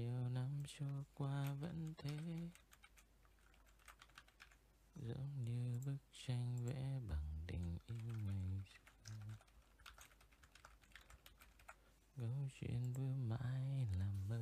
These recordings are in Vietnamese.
Nhiều năm trôi qua vẫn thế. Giống như bức tranh vẽ bằng tình yêu ngày xưa. Câu chuyện vừa mãi là mơ.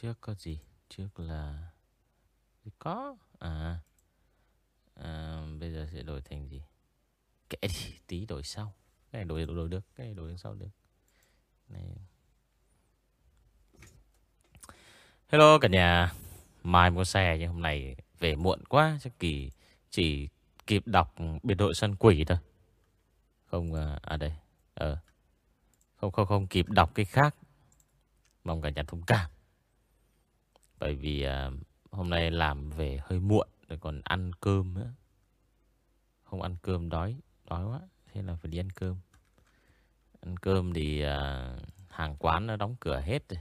Trước có gì? Trước là... Có. À. à bây giờ sẽ đổi thành gì? Kệ đi, tí đổi sau. Cái này đổi, đổi được, cái này đổi sau được. Này. Hello cả nhà. Mai mua xe nhưng hôm nay về muộn quá. Chắc kỳ chỉ kịp đọc biệt đội sân quỷ thôi. Không, à, à đây. Ờ. Không, không, không kịp đọc cái khác. Mong cả nhà thông cảm. Bởi vì à, hôm nay làm về hơi muộn Rồi còn ăn cơm nữa. Không ăn cơm đói Đói quá Thế là phải đi ăn cơm. Ăn cơm thì à, hàng quán nó đóng cửa hết rồi.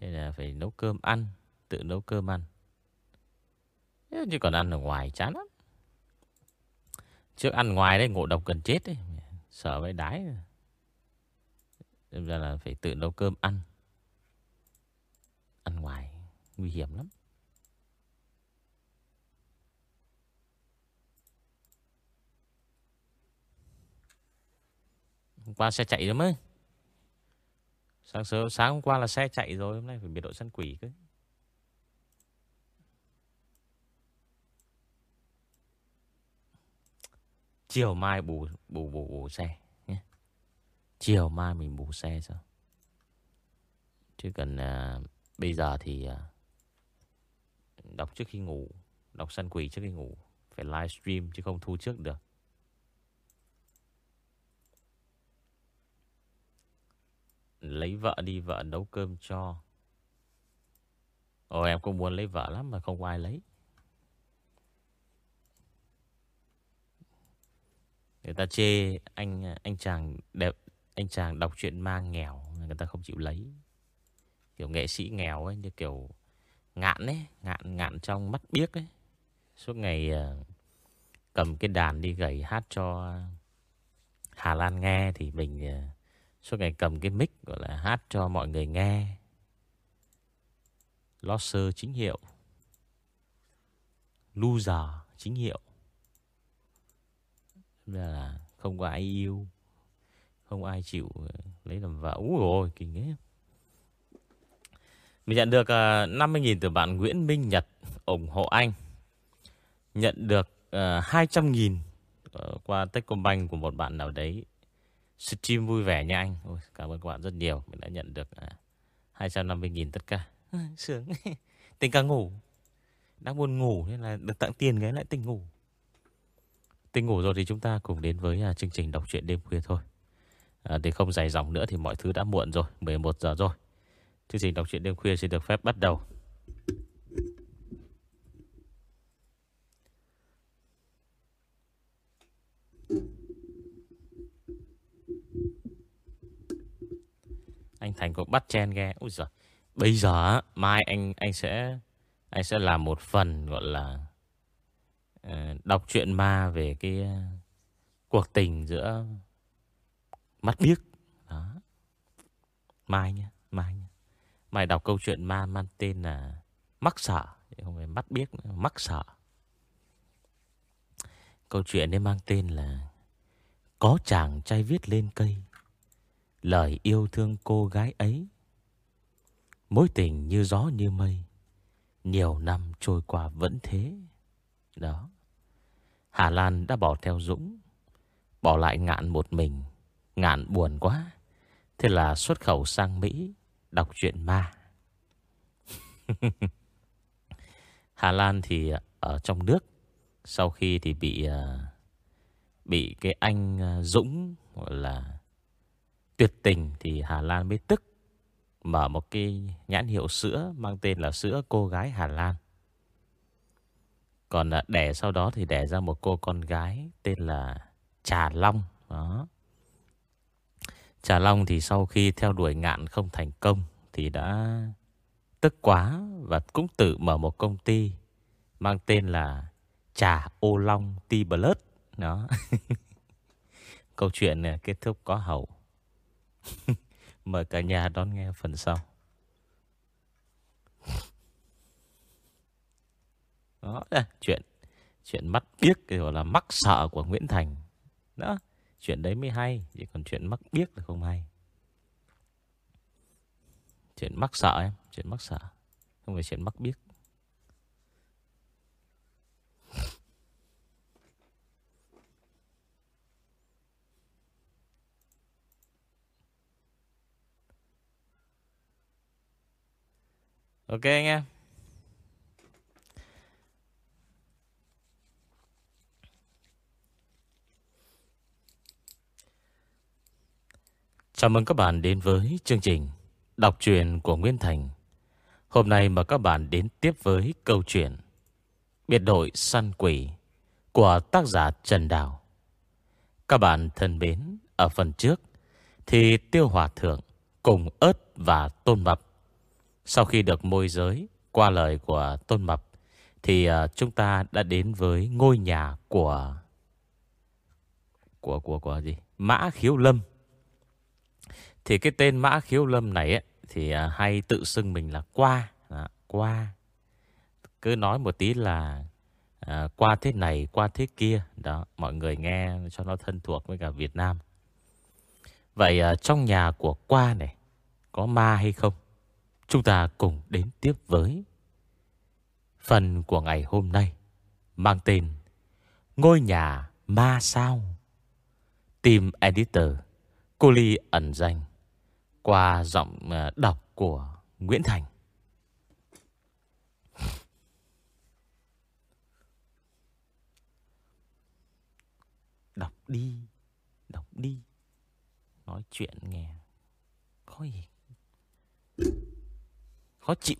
Thế là phải nấu cơm ăn Tự nấu cơm ăn. Chứ còn ăn ở ngoài chán lắm. Trước ăn ngoài đấy ngộ độc gần chết đấy. Sợ với đái. Nên ra là phải tự nấu cơm ăn. Ăn ngoài nguy hiểm lắm. Hôm qua xe chạy rồi mới. Sáng sớm sáng hôm qua là xe chạy rồi, hôm nay phải biệt đội săn quỷ cơ. Chiều mai bù bù bù, bù xe nhé. Chiều mai mình bù xe sao? Chứ cần uh, à, bây giờ thì à, Đọc trước khi ngủ, Đọc săn quỷ trước khi ngủ, Phải livestream chứ không thu trước được. Lấy vợ đi, vợ nấu cơm cho. Ồ, em cũng muốn lấy vợ lắm Mà không có ai lấy. Người ta chê anh à, anh chàng đẹp, anh chàng đọc truyện ma nghèo, người ta không chịu lấy kiểu nghệ sĩ nghèo ấy như kiểu ngạn ấy, ngạn ngạn trong mắt biếc ấy. Suốt ngày ờ, cầm cái đàn đi gầy hát cho Hà Lan nghe thì mình ờ, suốt ngày cầm cái mic gọi là hát cho mọi người nghe. Loser chính hiệu. Loser chính hiệu. Là không có ai yêu, không ai chịu ờ, lấy làm vợ. Úi ôi, kinh ấy. Mình nhận được uh, à, 50.000 từ bạn Nguyễn Minh Nhật ủng hộ anh. Nhận được uh, 200.000 uh, qua Techcombank của một bạn nào đấy. Stream vui vẻ nha anh. Ôi, cảm ơn các bạn rất nhiều. Mình đã nhận được uh, à, 250.000 tất cả. Sướng. Tình ca ngủ. Đang buồn ngủ nên là được tặng tiền cái lại tỉnh ngủ. Tỉnh ngủ rồi thì chúng ta cùng đến với chương trình đọc truyện đêm khuya thôi. À, để không dài dòng nữa thì mọi thứ đã muộn rồi 11 giờ rồi Chương trình đọc truyện đêm khuya sẽ được phép bắt đầu. Anh Thành cũng bắt chen nghe. Úi giời. Bây giờ mai anh anh sẽ anh sẽ làm một phần gọi là uh, đọc truyện ma về cái uh, cuộc tình giữa mắt biếc. Đó. Mai nhé, mai nhé. Mày đọc câu chuyện ma, mang tên là Mắc sợ. Không phải mắt biết, Mắc sợ. Câu chuyện ấy mang tên là Có chàng trai viết lên cây, Lời yêu thương cô gái ấy. Mối tình như gió như mây, Nhiều năm trôi qua vẫn thế. Đó. Hà Lan đã bỏ theo Dũng, Bỏ lại ngạn một mình. Ngạn buồn quá, Thế là xuất khẩu sang Mỹ đọc truyện ma. Hà Lan thì ở trong nước, sau khi thì bị ờ, bị cái anh ờ, Dũng, gọi là tuyệt tình thì Hà Lan mới tức, Mở một cái nhãn hiệu sữa Mang tên là sữa cô gái Hà Lan Còn ờ, đẻ sau đó thì đẻ ra một cô con gái Tên là Trà Long, Đó Trà Long thì sau khi theo đuổi ngạn không thành công Thì đã tức quá Và cũng tự mở một công ty Mang tên là Trà Ô Long Ti Blood. Đó. Câu chuyện này kết thúc có hậu. Mời cả nhà đón nghe phần sau. Đó là chuyện Chuyện mắt biếc Gọi là mắc sợ của Nguyễn Thành. Đó. Chuyện đấy mới hay, Chỉ còn chuyện mắc biết là không hay. Chuyện mắc sợ em Chuyện mắc sợ, Không phải chuyện mắc biết Ok anh em. Chào mừng các bạn đến với chương trình Đọc truyện của Nguyên Thành. Hôm nay mà các bạn đến tiếp với câu chuyện Biệt đội săn quỷ Của tác giả Trần Đào. Các bạn thân mến, Ở phần trước Thì Tiêu Hòa Thượng Cùng ớt và Tôn Mập. Sau khi được môi giới Qua lời của Tôn Mập, Thì à, chúng ta đã đến với ngôi nhà của Của của của gì? Mã Khiếu Lâm thì cái tên Mã Khiếu Lâm này ấy, thì à, hay tự xưng mình là qua. À, qua. Cứ nói một tí là à, qua thế này, qua thế kia. Đó, mọi người nghe cho nó thân thuộc với cả Việt Nam. Vậy à, trong nhà của qua này, có ma hay không? Chúng ta cùng đến tiếp với phần của ngày hôm nay mang tên Ngôi nhà ma sao? Team Editor Cô Ly ẩn danh qua giọng ờ, đọc của Nguyễn Thành. Đọc đi, đọc đi. Nói chuyện nghe khó gì. Khó chịu.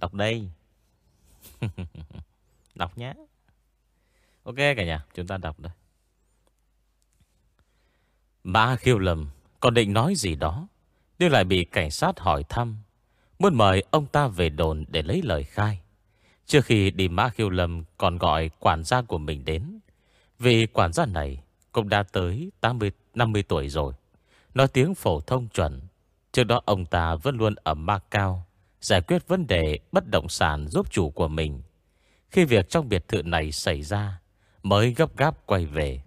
Đọc đây. đọc nhé. Ok cả nhà, chúng ta đọc đây. ba khiêu lầm còn định nói gì đó Nhưng lại bị cảnh sát hỏi thăm. Muốn mời ông ta về đồn để lấy lời khai. Trước khi đi Mã Khiêu Lâm còn gọi quản gia của mình đến. Vì quản gia này cũng đã tới 80, 50 tuổi rồi. Nói tiếng phổ thông chuẩn Trước đó ông ta vẫn luôn ở Macau Giải quyết vấn đề bất động sản giúp chủ của mình. Khi việc trong biệt thự này xảy ra Mới gấp gáp quay về.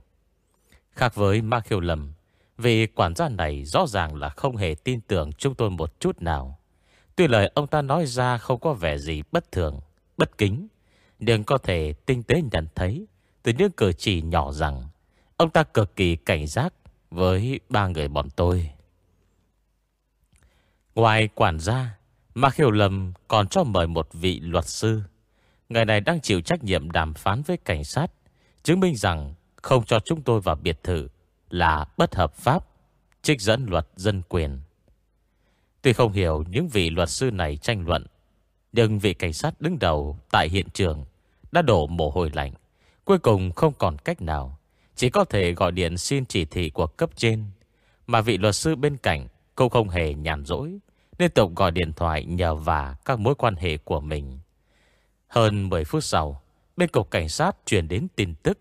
Khác với Ma Khiêu Lâm vì quản gia này rõ ràng là không hề tin tưởng chúng tôi một chút nào. Tuy lời ông ta nói ra không có vẻ gì bất thường, bất kính, nhưng có thể tinh tế nhận thấy từ những cử chỉ nhỏ rằng ông ta cực kỳ cảnh giác với ba người bọn tôi. Ngoài quản gia, Mạc Hiểu Lâm còn cho mời một vị luật sư. Người này đang chịu trách nhiệm đàm phán với cảnh sát, chứng minh rằng không cho chúng tôi vào biệt thự là bất hợp pháp, trích dẫn luật dân quyền. Tuy không hiểu những vị luật sư này tranh luận, nhưng vị cảnh sát đứng đầu tại hiện trường đã đổ mồ hôi lạnh. Cuối cùng không còn cách nào, chỉ có thể gọi điện xin chỉ thị của cấp trên. Mà vị luật sư bên cạnh cũng không hề nhàn rỗi, liên tục gọi điện thoại nhờ và các mối quan hệ của mình. Hơn 10 phút sau, bên cục cảnh sát truyền đến tin tức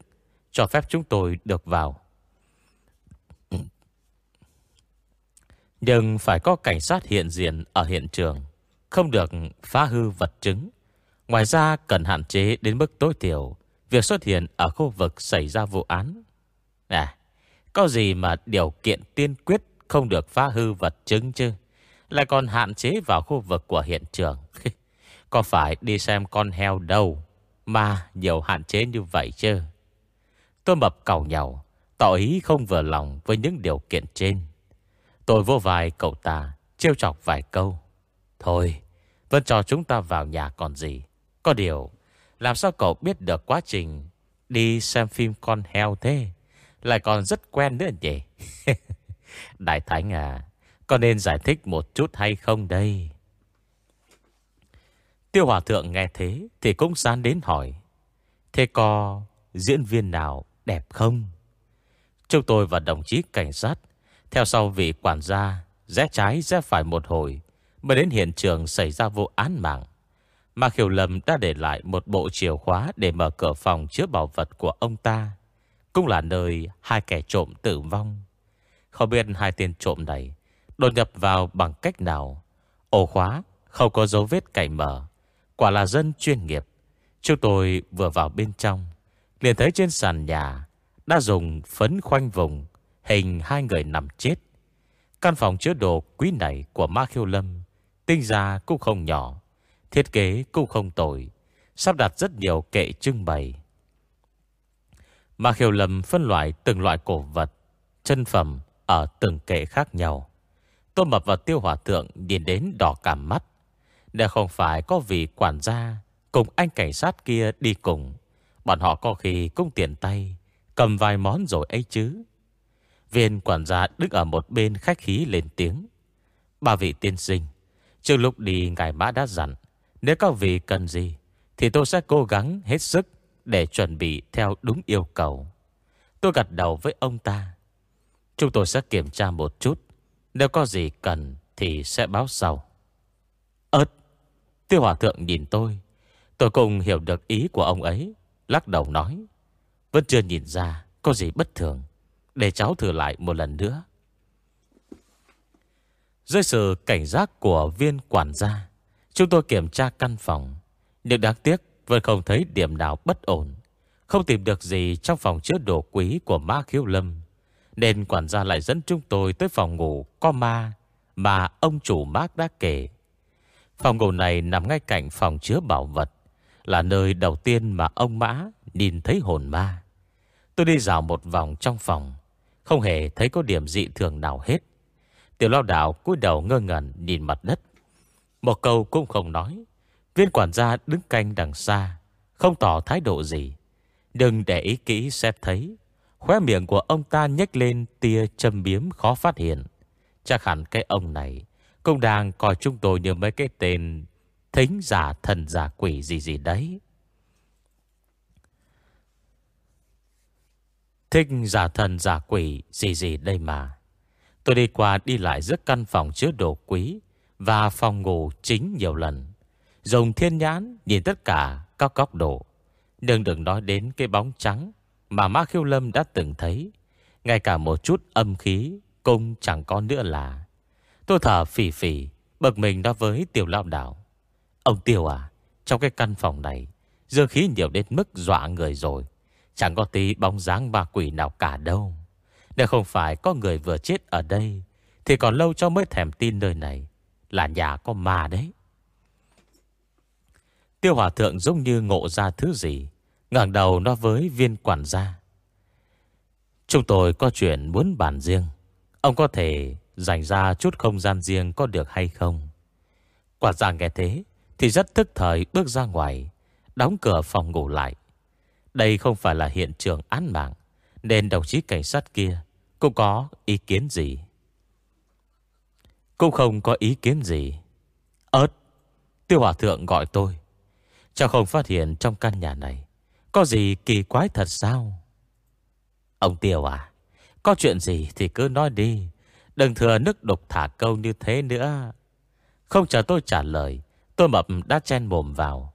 cho phép chúng tôi được vào. Nhưng phải có cảnh sát hiện diện ở hiện trường, Không được phá hư vật chứng. Ngoài ra cần hạn chế đến mức tối thiểu Việc xuất hiện ở khu vực xảy ra vụ án. À Có gì mà điều kiện tiên quyết Không được phá hư vật chứng chứ? Lại còn hạn chế vào khu vực của hiện trường. Có phải đi xem con heo đâu Mà nhiều hạn chế như vậy chứ? Tôi mập cầu nhau Tỏ ý không vừa lòng với những điều kiện trên. Tôi vô vai cậu ta, Trêu chọc vài câu. Thôi, Vẫn cho chúng ta vào nhà còn gì. Có điều, Làm sao cậu biết được quá trình Đi xem phim con heo thế? Lại còn rất quen nữa nhỉ? Đại Thánh à Có nên giải thích một chút hay không đây? Tiêu Hòa Thượng nghe thế Thì cũng sán đến hỏi, Thế có diễn viên nào đẹp không? Chúng tôi và đồng chí cảnh sát theo sau vị quản gia, Rẽ trái rẽ phải một hồi, Mới đến hiện trường xảy ra vụ án mạng. Mà Khiều Lâm đã để lại Một bộ chìa khóa để mở cửa phòng Chứa bảo vật của ông ta. Cũng là nơi hai kẻ trộm tử vong. Không biết hai tên trộm này Đột nhập vào bằng cách nào. Ổ khóa không có dấu vết cày mở. Quả là dân chuyên nghiệp. Chúng tôi vừa vào bên trong, liền thấy trên sàn nhà Đã dùng phấn khoanh vùng Hình hai người nằm chết. Căn phòng chứa đồ quý này của Ma Khiêu Lâm Tinh ra cũng không nhỏ, Thiết kế cũng không tồi, Sắp đặt rất nhiều kệ trưng bày. Ma Khiêu Lâm phân loại từng loại cổ vật, Chân phẩm ở từng kệ khác nhau. Tô Mập và Tiêu Hòa Thượng nhìn đến đỏ cả mắt. Đây không phải có vị quản gia Cùng anh cảnh sát kia đi cùng, Bọn họ có khi cũng tiện tay Cầm vài món rồi ấy chứ. Viên quản gia đứng ở một bên khách khí lên tiếng. Ba vị tiên sinh, Trước lúc đi ngài mã đã dặn, Nếu các vị cần gì, Thì tôi sẽ cố gắng hết sức Để chuẩn bị theo đúng yêu cầu. Tôi gật đầu với ông ta. Chúng tôi sẽ kiểm tra một chút. Nếu có gì cần Thì sẽ báo sau. Ơt Tiêu hòa thượng nhìn tôi. Tôi cũng hiểu được ý của ông ấy, Lắc đầu nói. Vẫn chưa nhìn ra có gì bất thường. Để cháu thử lại một lần nữa. Dưới sự cảnh giác của viên quản gia, Chúng tôi kiểm tra căn phòng. Nhưng đáng tiếc, Vẫn không thấy điểm nào bất ổn. Không tìm được gì trong phòng chứa đồ quý Của ma khiếu lâm. Nên quản gia lại dẫn chúng tôi tới phòng ngủ Có ma Mà ông chủ Mark đã kể. Phòng ngủ này nằm ngay cạnh phòng chứa bảo vật, Là nơi đầu tiên mà ông Mã Nhìn thấy hồn ma. Tôi đi dạo một vòng trong phòng. Không hề thấy có điểm dị thường nào hết. Tiểu lao đảo cúi đầu ngơ ngẩn Nhìn mặt đất. Một câu cũng không nói. Viên quản gia đứng canh đằng xa, Không tỏ thái độ gì. Đừng để ý kỹ sẽ thấy. Khóe miệng của ông ta nhếch lên Tia châm biếm khó phát hiện. Chắc hẳn cái ông này Cũng đang coi chúng tôi như mấy cái tên Thính giả thần giả quỷ gì gì đấy. Thích giả thần giả quỷ gì gì đây mà. Tôi đi qua đi lại giữa căn phòng chứa đồ quý và phòng ngủ chính nhiều lần. Dùng thiên nhãn nhìn tất cả các góc độ. đừng đừng nói đến cái bóng trắng mà Ma Khiêu Lâm đã từng thấy. Ngay cả một chút âm khí cũng chẳng có nữa là. Tôi thở phỉ phỉ, bực mình đó với tiểu lao đảo. Ông Tiêu à, trong cái căn phòng này, dương khí nhiều đến mức dọa người rồi. Chẳng có tí bóng dáng ma quỷ nào cả đâu. Nếu không phải có người vừa chết ở đây, Thì còn lâu cho mới thèm tin nơi này. Là nhà có ma đấy. Tiêu hòa thượng giống như ngộ ra thứ gì, ngẩng đầu nói với viên quản gia. Chúng tôi có chuyện muốn bàn riêng. Ông có thể dành ra chút không gian riêng có được hay không? Quản gia nghe thế Thì rất thức thời bước ra ngoài, Đóng cửa phòng ngủ lại đây không phải là hiện trường án mạng, Nên đồng chí cảnh sát kia Cũng có ý kiến gì? Cũng không có ý kiến gì. Ơt Tiêu Hòa Thượng gọi tôi Chẳng không phát hiện trong căn nhà này Có gì kỳ quái thật sao? Ông Tiêu à Có chuyện gì thì cứ nói đi, Đừng thừa nước đục thả câu như thế nữa. Không chờ tôi trả lời, Tôi mập đã chen mồm vào.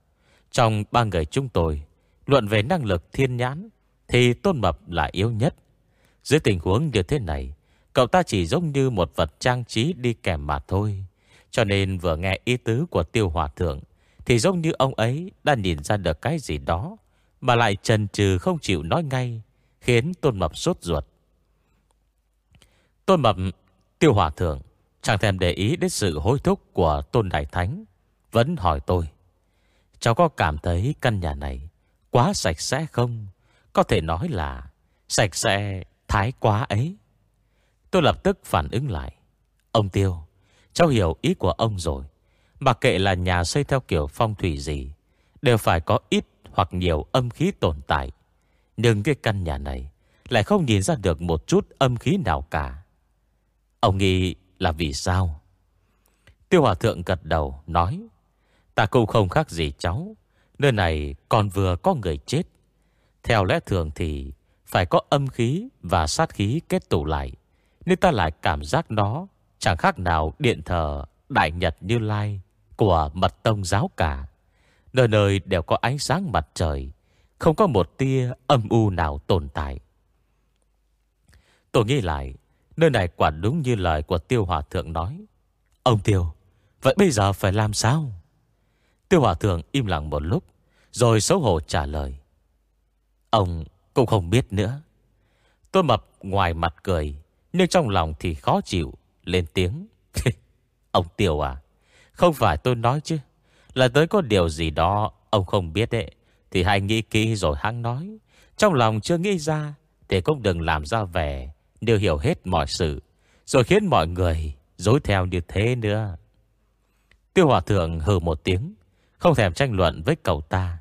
Trong ba người chúng tôi Luận về năng lực thiên nhãn Thì Tôn Mập là yếu nhất. Dưới tình huống như thế này, Cậu ta chỉ giống như một vật trang trí đi kèm mà thôi. Cho nên vừa nghe ý tứ của tiêu hòa thượng, Thì giống như ông ấy đã nhìn ra được cái gì đó, Mà lại trần trừ không chịu nói ngay, Khiến Tôn Mập sốt ruột. Tôn Mập, tiêu hòa thượng, Chẳng thèm để ý đến sự hối thúc của Tôn Đại Thánh, Vẫn hỏi tôi, Cháu có cảm thấy căn nhà này Quá sạch sẽ không? Có thể nói là Sạch sẽ, thái quá ấy. Tôi lập tức phản ứng lại. Ông Tiêu, Cháu hiểu ý của ông rồi. Mặc kệ là nhà xây theo kiểu phong thủy gì, Đều phải có ít hoặc nhiều âm khí tồn tại. Nhưng cái căn nhà này Lại không nhìn ra được một chút âm khí nào cả. Ông nghĩ là vì sao? Tiêu Hòa Thượng gật đầu, nói, Ta cũng không khác gì cháu. Nơi này còn vừa có người chết. Theo lẽ thường thì Phải có âm khí và sát khí kết tụ lại, Nên ta lại cảm giác nó Chẳng khác nào điện thờ Đại Nhật Như Lai Của mật tông giáo cả. Nơi nơi đều có ánh sáng mặt trời, Không có một tia âm u nào tồn tại. Tôi nghĩ lại, Nơi này quả đúng như lời của Tiêu Hòa Thượng nói. Ông Tiêu, Vậy bây giờ phải làm sao? Tiêu Hòa Thượng im lặng một lúc, Rồi xấu hổ trả lời. Ông cũng không biết nữa. Tôi mập ngoài mặt cười, Nhưng trong lòng thì khó chịu, Lên tiếng. Ông Tiêu à Không phải tôi nói chứ, Là tới có điều gì đó Ông không biết đấy Thì hãy nghĩ kỹ rồi hắn nói. Trong lòng chưa nghĩ ra, Thì cũng đừng làm ra vẻ Đều hiểu hết mọi sự, Rồi khiến mọi người dối theo như thế nữa. Tiêu Hòa Thượng hừ một tiếng. Không thèm tranh luận với cậu ta.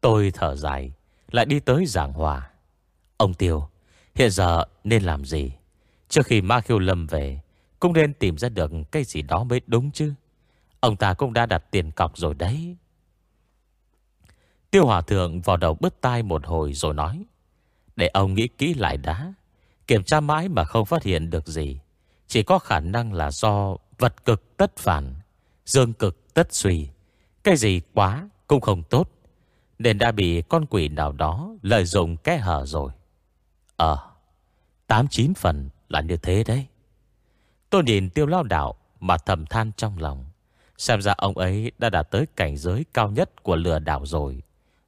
Tôi thở dài, Lại đi tới giảng hòa. Ông Tiêu, Hiện giờ nên làm gì? Trước khi Ma Khiêu Lâm về, Cũng nên tìm ra được cái gì đó mới đúng chứ. Ông ta cũng đã đặt tiền cọc rồi đấy. Tiêu Hòa Thượng vào đầu bứt tai một hồi rồi nói, Để ông nghĩ kỹ lại đã. Kiểm tra mãi mà không phát hiện được gì. Chỉ có khả năng là do vật cực tất phản, Dương cực tất suy. Cái gì quá cũng không tốt. Nên đã bị con quỷ nào đó Lợi dụng cái hở rồi. Ờ Tám chín phần là như thế đấy. Tôi nhìn tiêu lao đạo Mà thầm than trong lòng. Xem ra ông ấy đã đạt tới cảnh giới cao nhất Của lừa đảo rồi.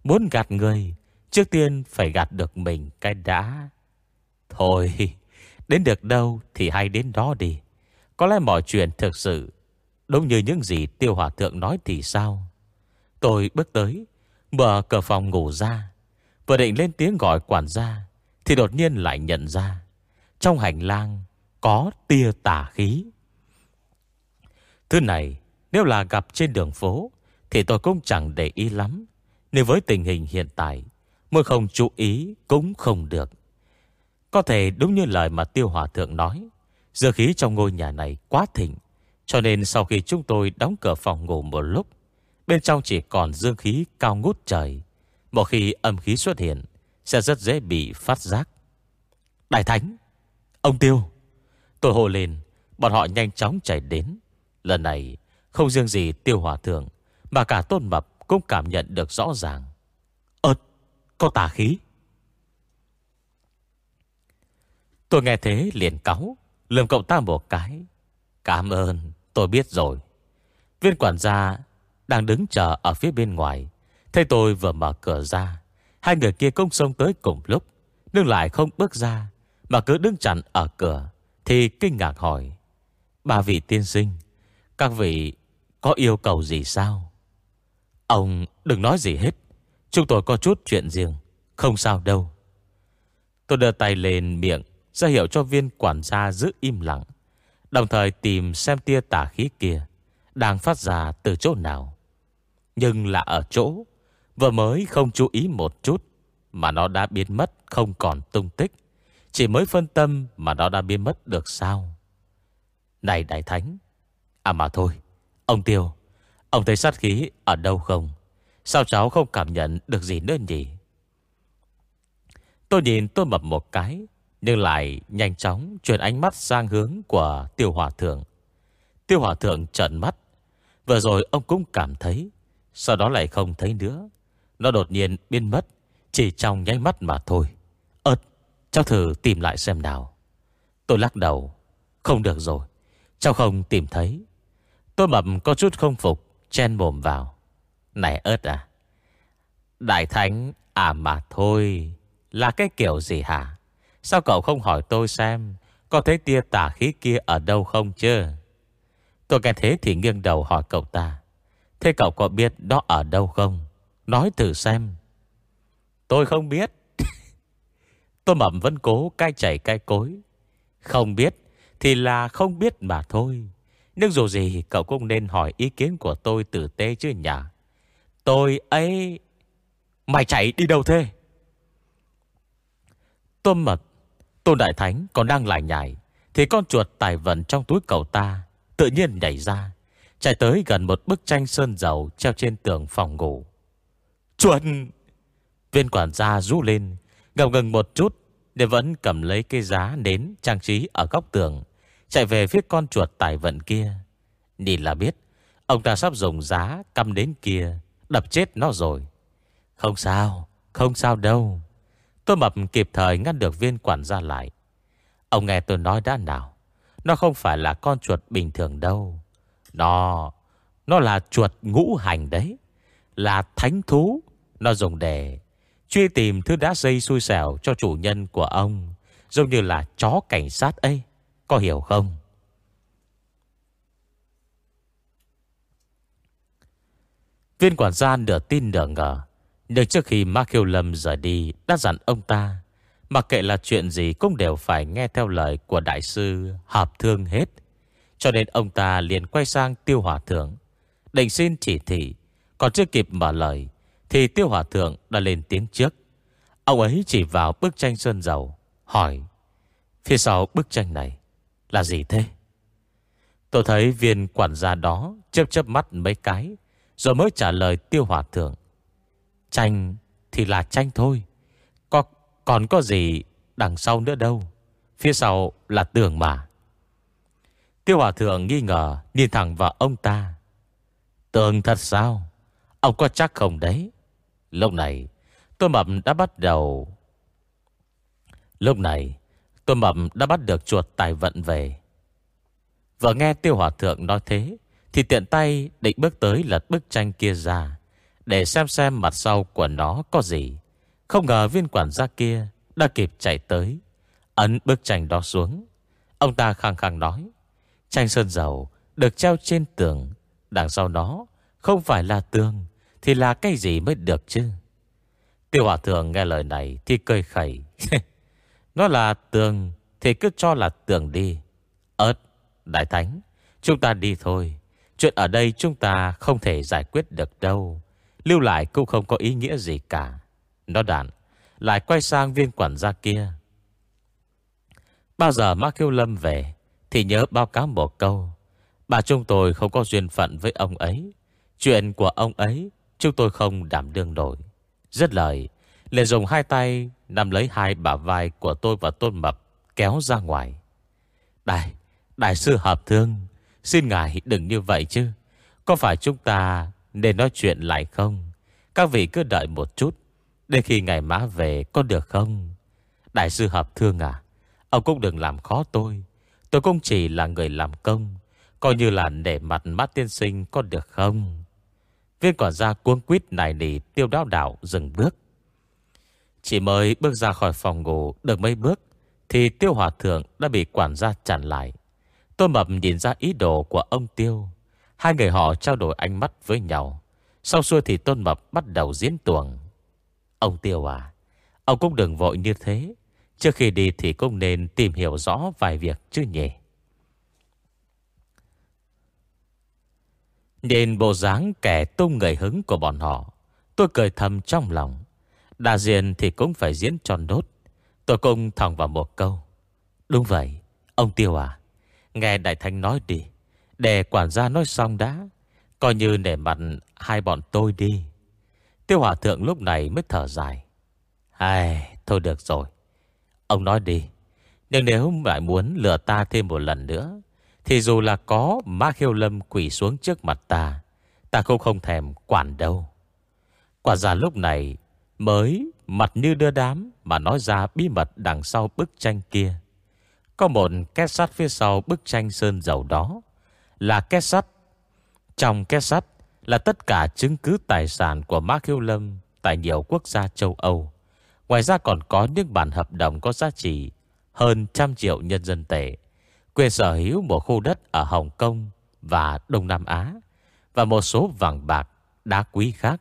Muốn gạt người, Trước tiên phải gạt được mình cái đã. Thôi, Đến được đâu thì hay đến đó đi. Có lẽ mọi chuyện thực sự Đúng như những gì tiêu hòa thượng nói thì sao? Tôi bước tới, Mở cửa phòng ngủ ra, Vừa định lên tiếng gọi quản gia, Thì đột nhiên lại nhận ra, Trong hành lang Có tia tả khí. Thứ này, Nếu là gặp trên đường phố, Thì tôi cũng chẳng để ý lắm Nếu với tình hình hiện tại Mới không chú ý cũng không được. Có thể đúng như lời mà Tiêu Hòa Thượng nói, Dư khí trong ngôi nhà này quá thịnh cho nên sau khi chúng tôi đóng cửa phòng ngủ một lúc, Bên trong chỉ còn dương khí cao ngút trời. Một khi âm khí xuất hiện, Sẽ rất dễ bị phát giác. Đại Thánh, Ông Tiêu, Tôi hồ lên, Bọn họ nhanh chóng chạy đến. Lần này, không riêng gì Tiêu Hòa Thượng, Mà cả Tôn Mập cũng cảm nhận được rõ ràng. Ơt Có tà khí. Tôi nghe thế liền cáu, Lườm cậu ta một cái. Cảm ơn, Tôi biết rồi. Viên quản gia đang đứng chờ ở phía bên ngoài. Thấy tôi vừa mở cửa ra, Hai người kia công xông tới cùng lúc, Nhưng lại không bước ra, Mà cứ đứng chặn ở cửa, Thì kinh ngạc hỏi Bà vị tiên sinh, Các vị có yêu cầu gì sao? Ông đừng nói gì hết, Chúng tôi có chút chuyện riêng, Không sao đâu. Tôi đưa tay lên miệng, ra hiệu cho viên quản gia giữ im lặng. Đồng thời tìm xem tia tà khí kia Đang phát ra từ chỗ nào. Nhưng là ở chỗ, Vừa mới không chú ý một chút Mà nó đã biến mất không còn tung tích. Chỉ mới phân tâm Mà nó đã biến mất được sao? Này đại thánh À mà thôi, Ông Tiêu, Ông thấy sát khí ở đâu không? Sao cháu không cảm nhận được gì nữa nhỉ? Tôi nhìn tôi mập một cái nhưng lại nhanh chóng chuyển ánh mắt sang hướng của tiêu hòa thượng. Tiêu hòa thượng trợn mắt. Vừa rồi ông cũng cảm thấy. Sau đó lại không thấy nữa. Nó đột nhiên biến mất. Chỉ trong nháy mắt mà thôi. Ơt, cháu thử tìm lại xem nào. Tôi lắc đầu. Không được rồi. Cháu không tìm thấy. Tôi mập có chút không phục. Chen mồm vào. Này ớt à. Đại thánh à mà thôi. Là cái kiểu gì hả? Sao cậu không hỏi tôi xem? Có thấy tia tả khí kia ở đâu không chứ? Tôi nghe thế thì nghiêng đầu hỏi cậu ta. Thế cậu có biết đó ở đâu không? Nói thử xem. Tôi không biết. Tôi mẩm vẫn cố cai chảy cai cối. Không biết Thì là không biết mà thôi. Nhưng dù gì cậu cũng nên hỏi ý kiến của tôi tử tế chứ nhỉ? Tôi ấy Mày chạy đi đâu thế? Tôm mập Tôn Đại Thánh còn đang lại nhảy Thì con chuột tài vận trong túi cậu ta Tự nhiên nhảy ra, Chạy tới gần một bức tranh sơn dầu Treo trên tường phòng ngủ. Chuột! Viên quản gia rú lên, ngập ngừng một chút, Để vẫn cầm lấy cây giá nến trang trí ở góc tường, Chạy về phía con chuột tài vận kia. Nhìn là biết, Ông ta sắp dùng giá cầm đến kia Đập chết nó rồi. Không sao Không sao đâu. Tôi mập kịp thời ngăn được viên quản gia lại. Ông nghe tôi nói đã nào, Nó không phải là con chuột bình thường đâu. Nó Nó là chuột ngũ hành đấy, Là thánh thú. Nó dùng để Truy tìm thứ đá dây xui xẻo cho chủ nhân của ông, Giống như là chó cảnh sát ấy. Có hiểu không? Viên quản gia nửa tin nửa ngờ. Nhưng trước khi Mark Hill Lâm rời đi, Đã dặn ông ta, Mặc kệ là chuyện gì cũng đều phải nghe theo lời Của đại sư hợp thương hết. Cho nên ông ta liền quay sang tiêu hòa thượng. Định xin chỉ thị, Còn chưa kịp mở lời, Thì tiêu hòa thượng đã lên tiếng trước. Ông ấy chỉ vào bức tranh sơn dầu, Hỏi, Phía sau bức tranh này Là gì thế? Tôi thấy viên quản gia đó Chớp chớp mắt mấy cái, rồi mới trả lời tiêu hòa thượng. Tranh thì là tranh thôi. Có, Còn có gì đằng sau nữa đâu. Phía sau là tường mà. Tiêu hòa thượng nghi ngờ Nhìn thẳng vào ông ta. Tường thật sao? Ông có chắc không đấy? Lúc này tôi mập đã bắt đầu Lúc này tôi mập đã bắt được chuột tài vận về. Vợ nghe tiêu hòa thượng nói thế thì tiện tay định bước tới lật bức tranh kia ra. Để xem xem mặt sau của nó có gì. Không ngờ viên quản gia kia Đã kịp chạy tới, Ấn bức tranh đó xuống. Ông ta khăng khăng nói, Tranh sơn dầu được treo trên tường, Đằng sau nó Không phải là tường Thì là cái gì mới được chứ? Tiêu hòa thượng nghe lời này Thì cười khẩy, Nó là tường Thì cứ cho là tường đi. Ơt Đại Thánh, Chúng ta đi thôi. Chuyện ở đây chúng ta không thể giải quyết được đâu. Lưu lại cũng không có ý nghĩa gì cả. Nó đạn, Lại quay sang viên quản gia kia. Bao giờ Mark Hiếu Lâm về, Thì nhớ báo cáo một câu. Bà chúng tôi không có duyên phận với ông ấy. Chuyện của ông ấy, Chúng tôi không đảm đương nổi. Rất lời liền dùng hai tay Nằm lấy hai bả vai của tôi và Tôn Mập Kéo ra ngoài. Đại Đại sư hợp thương, Xin ngài đừng như vậy chứ. Có phải chúng ta nên nói chuyện lại không? Các vị cứ đợi một chút, Để khi ngày má về có được không? Đại sư hợp thương à Ông cũng đừng làm khó tôi. Tôi cũng chỉ là người làm công, Coi như là để mặt mắt tiên sinh có được không? Viên quản gia cuống quýt này nỉ tiêu đáo đảo dừng bước. Chỉ mới bước ra khỏi phòng ngủ được mấy bước, Thì tiêu hòa thượng đã bị quản gia chặn lại. Tôi mập nhìn ra ý đồ của ông Tiêu. Hai người họ trao đổi ánh mắt với nhau. Sau xuôi thì Tôn Mập bắt đầu diễn tuồng. Ông Tiêu à, ông cũng đừng vội như thế. Trước khi đi thì cũng nên tìm hiểu rõ vài việc chứ nhỉ. Nhìn bộ dáng kẻ tung người hứng của bọn họ, tôi cười thầm trong lòng. Đà diện thì cũng phải diễn tròn đốt. Tôi cũng thòng vào một câu. Đúng vậy, ông Tiêu à, Nghe Đại Thánh nói đi để quản gia nói xong đã Coi như để mặt hai bọn tôi đi. Tiêu Hòa Thượng lúc này mới thở dài. Ai, Thôi được rồi. Ông nói đi Nhưng nếu lại muốn lừa ta thêm một lần nữa Thì dù là có Ma Khiêu Lâm quỷ xuống trước mặt ta Ta cũng không thèm quản đâu. Quả giả lúc này Mới mặt như đưa đám Mà nói ra bí mật đằng sau bức tranh kia. Có một két sắt phía sau bức tranh sơn dầu đó là két sắt. Trong két sắt Là tất cả chứng cứ tài sản của Mark Hiếu Lâm Tại nhiều quốc gia châu Âu. Ngoài ra còn có những bản hợp đồng có giá trị Hơn trăm triệu nhân dân tệ, Quyền sở hữu một khu đất ở Hồng Kông Và Đông Nam Á, Và một số vàng bạc, Đá quý khác.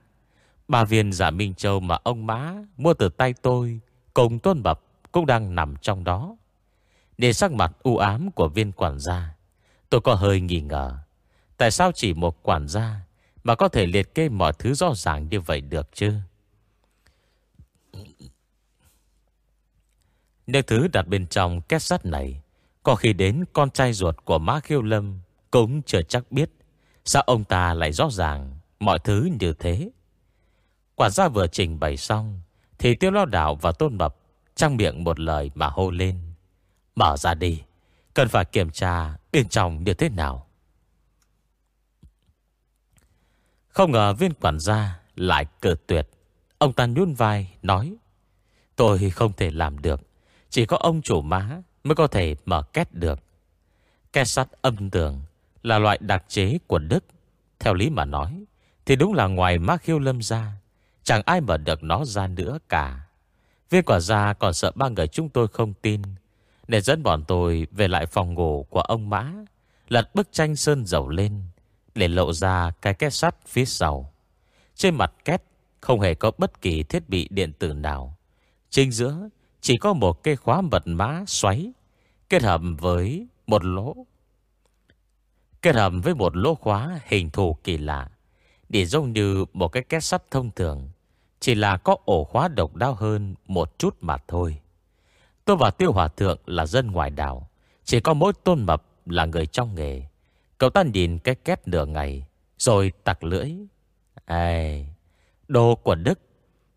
Ba viên giả Minh Châu mà ông má Mua từ tay tôi Cùng tôn bập cũng đang nằm trong đó. Để sắc mặt u ám của viên quản gia Tôi có hơi nghi ngờ. Tại sao chỉ một quản gia Mà có thể liệt kê mọi thứ rõ ràng như vậy được chứ? Những thứ đặt bên trong két sắt này, Có khi đến con trai ruột của má khiêu lâm Cũng chưa chắc biết. Sao ông ta lại rõ ràng Mọi thứ như thế? Quản gia vừa trình bày xong, Thì tiêu lao đảo và tôn mập Trang miệng một lời mà hô lên. Mở ra đi Cần phải kiểm tra bên trong như thế nào. Không ngờ viên quản gia lại cử tuyệt. Ông ta nhún vai, nói, Tôi không thể làm được. Chỉ có ông chủ má mới có thể mở két được. Két sắt âm tường Là loại đặc chế của Đức. Theo lý mà nói, Thì đúng là ngoài má khiêu lâm ra, Chẳng ai mở được nó ra nữa cả. Viên quả gia còn sợ ba người chúng tôi không tin. Để dẫn bọn tôi về lại phòng ngủ của ông Mã, Lật bức tranh sơn dầu lên Để lộ ra cái két sắt phía sau. Trên mặt két Không hề có bất kỳ thiết bị điện tử nào. Trên giữa Chỉ có một cây khóa mật mã xoáy Kết hợp với một lỗ, Kết hợp với một lỗ khóa hình thù kỳ lạ, Để giống như một cái két sắt thông thường, Chỉ là có ổ khóa độc đáo hơn một chút mà thôi. Tôi và Tiêu Hòa Thượng là dân ngoài đảo. Chỉ có mỗi tôn mập là người trong nghề. Cậu ta nhìn cái két nửa ngày Rồi tặc lưỡi. Ê, Đồ của Đức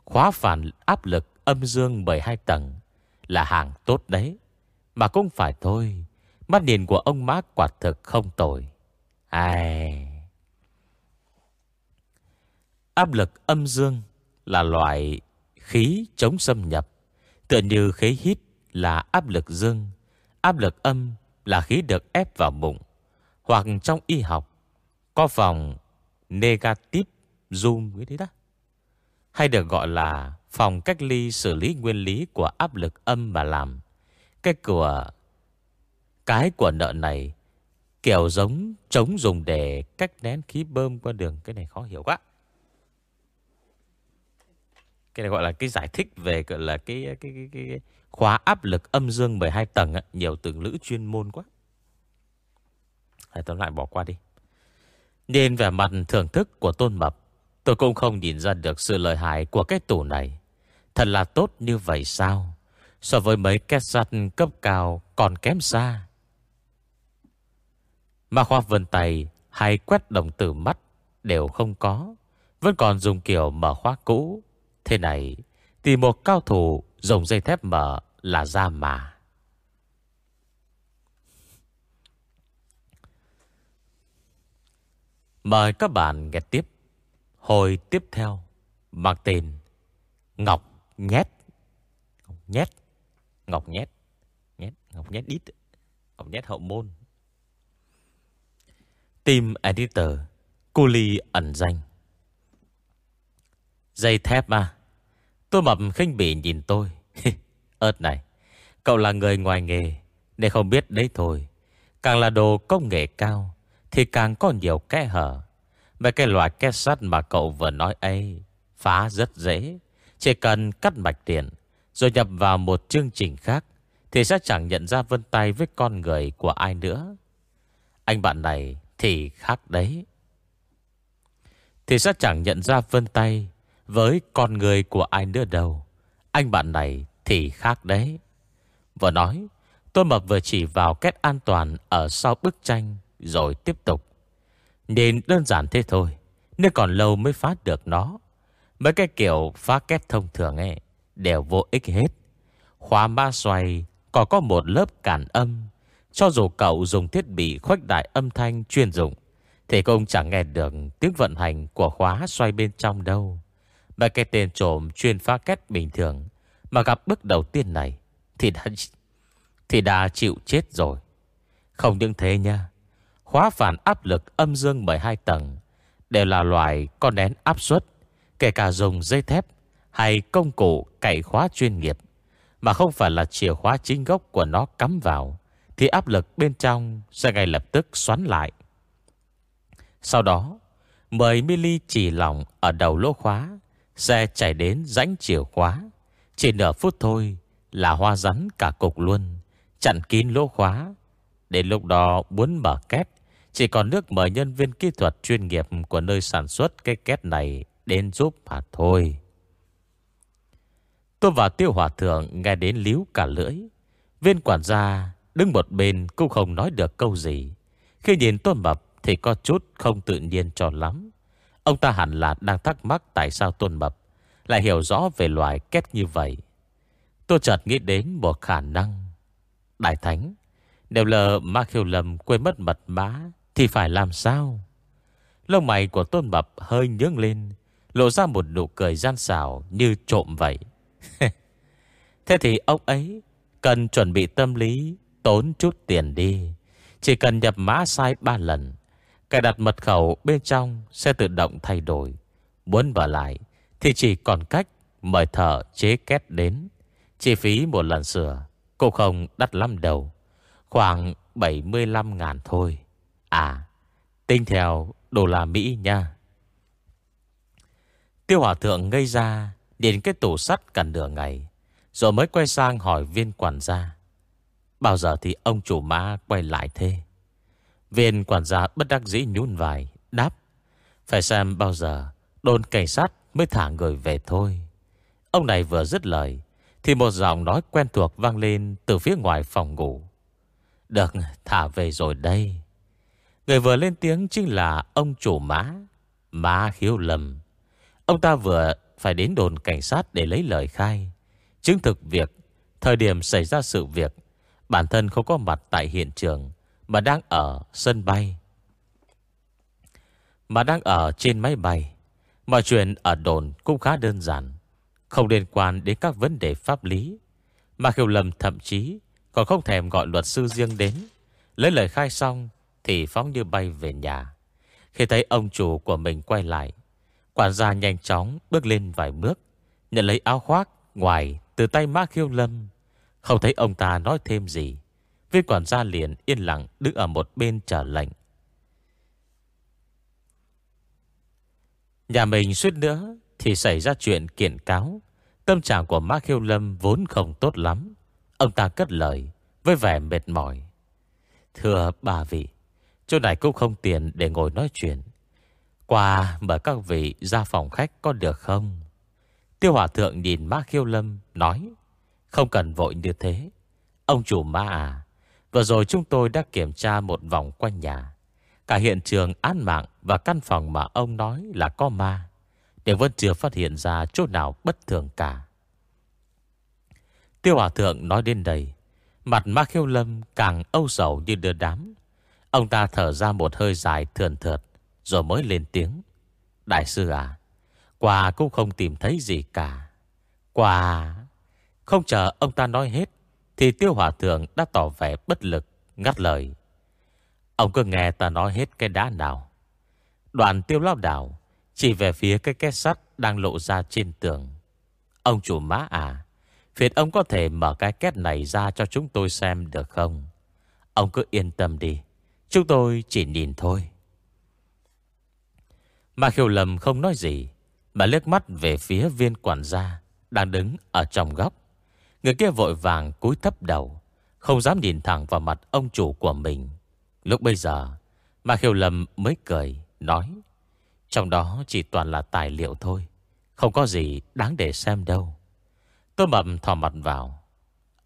Khóa phản áp lực âm dương 12 tầng Là hàng tốt đấy. Mà cũng phải thôi Mắt nhìn của ông má quả thực không tồi. Ai... Áp lực âm dương là loại khí chống xâm nhập. Tựa như khí hít là áp lực dương, áp lực âm là khí được ép vào bụng. Hoặc trong y học, có phòng negative zoom cái đấy đó. Hay được gọi là phòng cách ly xử lý nguyên lý của áp lực âm mà làm. Cái của cái của nợ này kiểu giống chống dùng để cách nén khí bơm qua đường. Cái này khó hiểu quá. Cái này gọi là cái giải thích về gọi là cái, cái, cái, cái khóa áp lực âm dương 12 tầng. Nhiều từ ngữ chuyên môn quá. Hãy tóm lại bỏ qua đi. Nhìn vẻ mặt thưởng thức của Tôn Mập, tôi cũng không nhìn ra được sự lợi hại của cái tủ này. Thật là tốt như vậy sao? So với mấy két sắt cấp cao còn kém xa. Mà khoa vân tay hay quét đồng tử mắt đều không có. Vẫn còn dùng kiểu mở khóa cũ. Thế này thì một cao thủ dùng dây thép mở là ra mà. Mời các bạn nghe tiếp. Hồi tiếp theo mang tên Ngọc Nhét. Ngọc Nhét. Ngọc Nhét. Nhét. Ngọc Nhét ít. Ngọc Nhét hậu môn. Team Editor. Cô Ly ẩn danh. Dây thép mà. Tôi mập khinh bỉ nhìn tôi ớt này. Cậu là người ngoài nghề. Nên không biết đấy thôi. Càng là đồ công nghệ cao. Thì càng có nhiều kẽ hở. Về cái loại két sắt mà cậu vừa nói ấy. Phá rất dễ. Chỉ cần cắt mạch điện, Rồi nhập vào một chương trình khác, Thì sẽ chẳng nhận ra vân tay với con người của ai nữa Anh bạn này thì khác đấy Thì sẽ chẳng nhận ra vân tay Với con người của ai nữa đâu Anh bạn này thì khác đấy. Vừa nói Tôi mập vừa chỉ vào kết an toàn Ở sau bức tranh, Rồi tiếp tục. Nên đơn giản thế thôi Nên còn lâu mới phá được nó. Mấy cái kiểu phá két thông thường ấy, Đều vô ích hết. Khóa ma xoay, Còn có một lớp cản âm. Cho dù cậu dùng thiết bị khuếch đại âm thanh chuyên dụng, Thì cũng chẳng nghe được tiếng vận hành của khóa xoay bên trong đâu. Mấy cái tên trộm chuyên phá két bình thường mà gặp bước đầu tiên này Thì đã Thì đã chịu chết rồi. Không những thế nha Khóa phản áp lực âm dương 12 tầng Đều là loại con nén áp suất, Kể cả dùng dây thép Hay công cụ cậy khóa chuyên nghiệp, Mà không phải là chìa khóa chính gốc của nó cắm vào, Thì áp lực bên trong sẽ ngay lập tức xoắn lại. Sau đó 10 mili chỉ lỏng ở đầu lỗ khóa Sẽ chảy đến rãnh chìa khóa. Chỉ nửa phút thôi Là hoa rắn cả cục luôn. Chặn kín lỗ khóa. Đến lúc đó muốn mở két, Chỉ còn nước mời nhân viên kỹ thuật chuyên nghiệp Của nơi sản xuất cái két này đến giúp mà thôi. Tôi và tiêu hòa thượng nghe đến líu cả lưỡi. Viên quản gia Đứng một bên cũng không nói được câu gì. Khi nhìn Tôn Mập Thì có chút không tự nhiên cho lắm. Ông ta hẳn là đang thắc mắc Tại sao Tôn Mập. Lại hiểu rõ về loài két như vậy. Tôi chợt nghĩ đến một khả năng. Đại Thánh, Nếu lờ Ma Khiêu Lâm quên mất mật mã, Thì phải làm sao? Lông mày của Tôn Mập hơi nhướng lên, Lộ ra một nụ cười gian xảo Như trộm vậy. Thế thì ông ấy Cần chuẩn bị tâm lý, Tốn chút tiền đi. Chỉ cần nhập mã sai 3 lần, Cài đặt mật khẩu bên trong Sẽ tự động thay đổi. Muốn vào lại thì chỉ còn cách mời thợ chế két đến. Chi phí một lần sửa Cũng không đắt lắm đầu Khoảng 75 ngàn thôi. À Tinh theo đô la Mỹ nha. Tiêu hỏa thượng ngây ra đến cái tủ sắt cả nửa ngày Rồi mới quay sang hỏi viên quản gia. Bao giờ thì ông chủ ma quay lại thế? Viên quản gia bất đắc dĩ nhún vai, Đáp, Phải xem bao giờ Đồn cảnh sát mới thả người về thôi. Ông này vừa dứt lời, Thì một giọng nói quen thuộc vang lên Từ phía ngoài phòng ngủ. Được, thả về rồi đây. Người vừa lên tiếng chính là ông chủ má Má khiếu lầm Ông ta vừa phải đến đồn cảnh sát để lấy lời khai. Chứng thực việc, Thời điểm xảy ra sự việc, Bản thân không có mặt tại hiện trường, Mà đang ở sân bay. Mà đang ở trên máy bay. Mọi chuyện ở đồn cũng khá đơn giản, Không liên quan đến các vấn đề pháp lý, Mà Khiêu Lâm thậm chí Còn không thèm gọi luật sư riêng đến. Lấy lời khai xong Thì phóng như bay về nhà. Khi thấy ông chủ của mình quay lại, Quản gia nhanh chóng bước lên vài bước, Nhận lấy áo khoác ngoài Từ tay má khiêu lâm. Không thấy ông ta nói thêm gì, Viên quản gia liền yên lặng Đứng ở một bên chờ lệnh. Nhà mình suýt nữa Thì xảy ra chuyện kiện cáo. Tâm trạng của má khiêu lâm vốn không tốt lắm. Ông ta cất lời Với vẻ mệt mỏi. Thưa bà vị, Chỗ này cũng không tiền để ngồi nói chuyện. Qua mời các vị ra phòng khách có được không? Tiêu Hòa Thượng nhìn Ma Khiêu Lâm, nói, Không cần vội như thế. Ông chủ ma à Vừa rồi chúng tôi đã kiểm tra một vòng quanh nhà. Cả hiện trường án mạng và căn phòng mà ông nói là có ma Đều vẫn chưa phát hiện ra Chỗ nào bất thường cả. Tiêu Hòa Thượng nói đến đây, Mặt Ma Khiêu Lâm càng âu sầu như đưa đám. Ông ta thở ra một hơi dài thườn thượt, rồi mới lên tiếng. Đại sư à Quà cũng không tìm thấy gì cả. Quà, Không chờ ông ta nói hết, Thì tiêu hòa thượng đã tỏ vẻ bất lực, Ngắt lời. Ông cứ nghe ta nói hết cái đá nào. Đoàn tiêu lao đảo Chỉ về phía cái két sắt Đang lộ ra trên tường. Ông chủ má à Phiệt ông có thể mở cái két này ra cho chúng tôi xem được không? Ông cứ yên tâm đi, Chúng tôi chỉ nhìn thôi. Mà khiêu lầm không nói gì, Mà liếc mắt về phía viên quản gia Đang đứng ở trong góc. Người kia vội vàng cúi thấp đầu, Không dám nhìn thẳng vào mặt ông chủ của mình. Lúc bây giờ Mà khiêu lầm mới cười. Nói. Trong đó chỉ toàn là tài liệu thôi, Không có gì đáng để xem đâu. Tôi mầm thò mặt vào.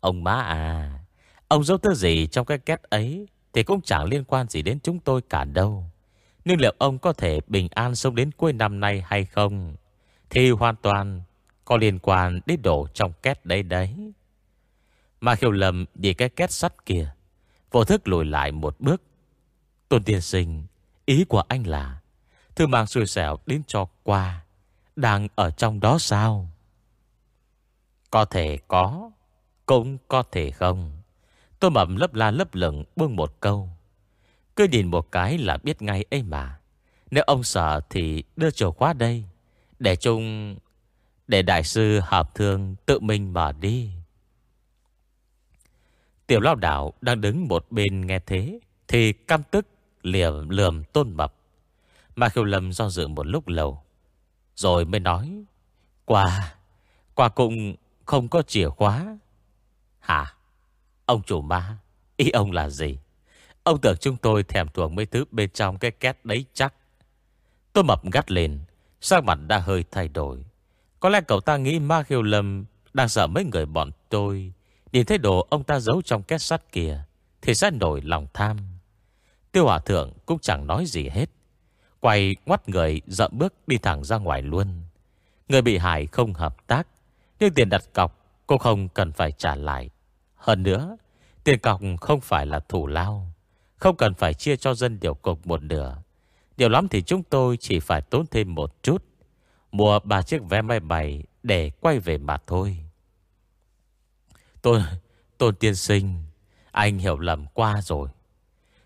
Ông má à Ông giấu thứ gì trong cái két ấy Thì cũng chẳng liên quan gì đến chúng tôi cả đâu. Nhưng liệu ông có thể bình an sống đến cuối năm nay hay không Thì hoàn toàn Có liên quan đến đổ trong két đấy đấy. Mà khiêu lầm vì cái két sắt kia, Vô thức lùi lại một bước. Tôn tiên sinh Ý của anh là, Thư mang xui xẻo đến cho qua, Đang ở trong đó sao? Có thể có, Cũng có thể không. Tôi mầm lấp la lấp lửng, buông một câu. Cứ nhìn một cái là biết ngay ấy mà. Nếu ông sợ thì đưa chìa khóa đây, Để chung, Để đại sư hợp thương Tự mình mở đi. Tiểu lao đảo đang đứng một bên nghe thế, Thì căm tức liềm lườm tôn mập Mà khiêu lâm do dự một lúc lâu Rồi mới nói Qua Qua cũng không có chìa khóa Hả Ông chủ ma Ý ông là gì Ông tưởng chúng tôi thèm thuồng mấy thứ bên trong cái két đấy chắc. Tôi mập gắt lên, sắc mặt đã hơi thay đổi. Có lẽ cậu ta nghĩ Ma Khiêu Lâm đang sợ mấy người bọn tôi. Nhìn thấy đồ ông ta giấu trong két sắt kìa, Thì sẽ nổi lòng tham Tiêu hòa thượng cũng chẳng nói gì hết. Quay ngoắt người dậm bước đi thẳng ra ngoài luôn. Người bị hại không hợp tác Nhưng tiền đặt cọc Cô không cần phải trả lại. Hơn nữa Tiền cọc không phải là thủ lao Không cần phải chia cho dân điều cục một nửa. Điều lắm thì chúng tôi chỉ phải tốn thêm một chút Mua ba chiếc vé máy bay Để quay về mà thôi. Tôn, tôn tiên sinh Anh hiểu lầm qua rồi.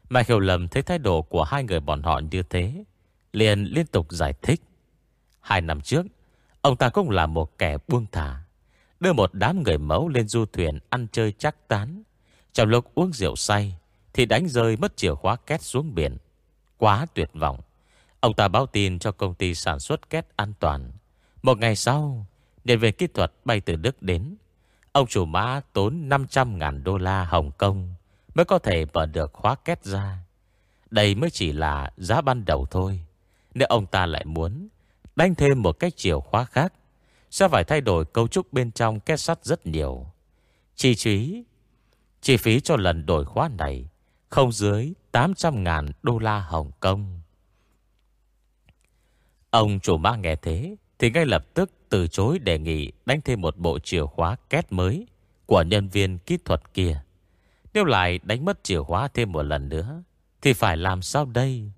Mà hiểu lầm thấy thái độ của hai người bọn họ như thế, Liền liên tục giải thích. Hai năm trước, Ông ta cũng là một kẻ buông thả, Đưa một đám người mẫu lên du thuyền Ăn chơi chắc tán. Trong lúc uống rượu say, Thì đánh rơi mất chìa khóa két xuống biển. Quá tuyệt vọng, Ông ta báo tin cho công ty sản xuất két an toàn. Một ngày sau, Nhân về kỹ thuật bay từ Đức đến. Ông chủ mã tốn 500.000 đô la Hồng Kông. Mới có thể mở được khóa két ra. Đây mới chỉ là giá ban đầu thôi. Nếu ông ta lại muốn Đánh thêm một cái chìa khóa khác, Sẽ phải thay đổi cấu trúc bên trong két sắt rất nhiều. Chi phí Chi phí cho lần đổi khóa này Không dưới 800.000 đô la Hồng Kông. Ông chủ ma nghe thế Thì ngay lập tức từ chối đề nghị Đánh thêm một bộ chìa khóa két mới Của nhân viên kỹ thuật kia. Nếu lại đánh mất chìa khóa thêm một lần nữa, Thì phải làm sao đây?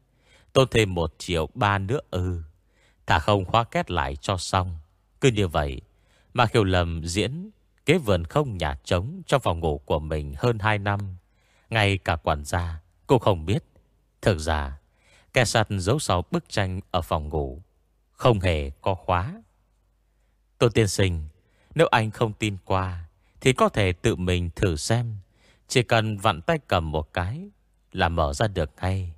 Tôn thêm một triệu ba nữa ư. Thả không khóa két lại cho xong. Cứ như vậy, Mà khiêu lầm diễn Kế vườn không nhà trống Trong phòng ngủ của mình hơn 2 năm. Ngay cả quản gia Cô không biết. Thực ra, Kẻ sắt giấu sau bức tranh ở phòng ngủ Không hề có khóa. Tôn tiên sinh, Nếu anh không tin qua, Thì có thể tự mình thử xem. Chỉ cần vặn tay cầm một cái Là mở ra được ngay.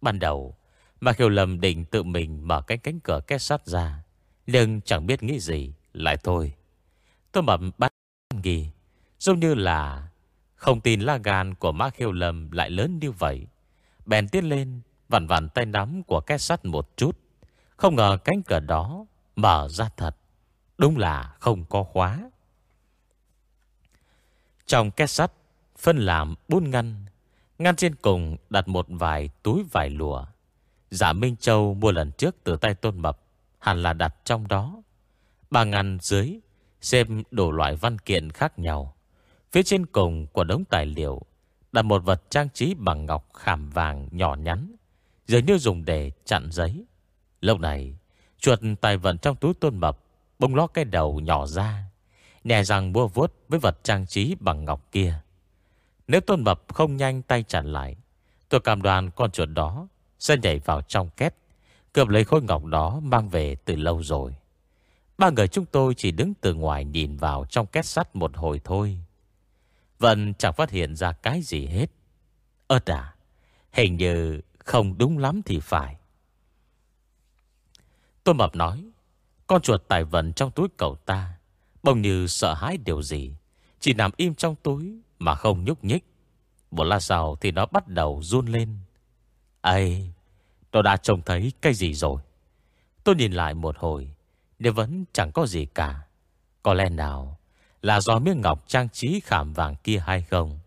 Ban đầu Mà Kiều Lâm định tự mình mở cái cánh cửa két sắt ra, Nhưng chẳng biết nghĩ gì, Lại thôi. Tôi mập bắt nghỉ Giống như là Không tin la gan của Mã Khiêu Lâm lại lớn như vậy. Bèn tiến lên, Vặn vặn tay nắm của két sắt một chút. Không ngờ cánh cửa đó Mở ra thật, Đúng là không có khóa. Trong két sắt Phân làm bốn ngăn Ngăn trên cùng đặt một vài túi vải lụa. Giả Minh Châu mua lần trước từ tay Tôn Mập, Hẳn là đặt trong đó. Ba ngăn dưới, Xem đủ loại văn kiện khác nhau. Phía trên cùng của đống tài liệu, Đặt một vật trang trí bằng ngọc khảm vàng nhỏ nhắn, Dường như dùng để chặn giấy. Lúc này, Chuột tài vận trong túi tôn mập Bông ló cái đầu nhỏ ra Nè rằng mua vuốt với vật trang trí bằng ngọc kia. Nếu tôn mập không nhanh tay chặn lại Tôi cảm đoàn con chuột đó Sẽ nhảy vào trong két Cướp lấy khối ngọc đó mang về từ lâu rồi Ba người chúng tôi chỉ đứng từ ngoài nhìn vào trong két sắt một hồi thôi. Vẫn chẳng phát hiện ra cái gì hết. Ơt à, hình như không đúng lắm thì phải. tôn mập nói, con chuột tài vận trong túi cậu ta, bông như sợ hãi điều gì. Chỉ nằm im trong túi mà không nhúc nhích. Một lát sau thì nó bắt đầu run lên. Ây, tôi đã trông thấy cái gì rồi. Tôi nhìn lại một hồi, nếu vẫn chẳng có gì cả Có lẽ nào Là do miếng ngọc trang trí khảm vàng kia hay không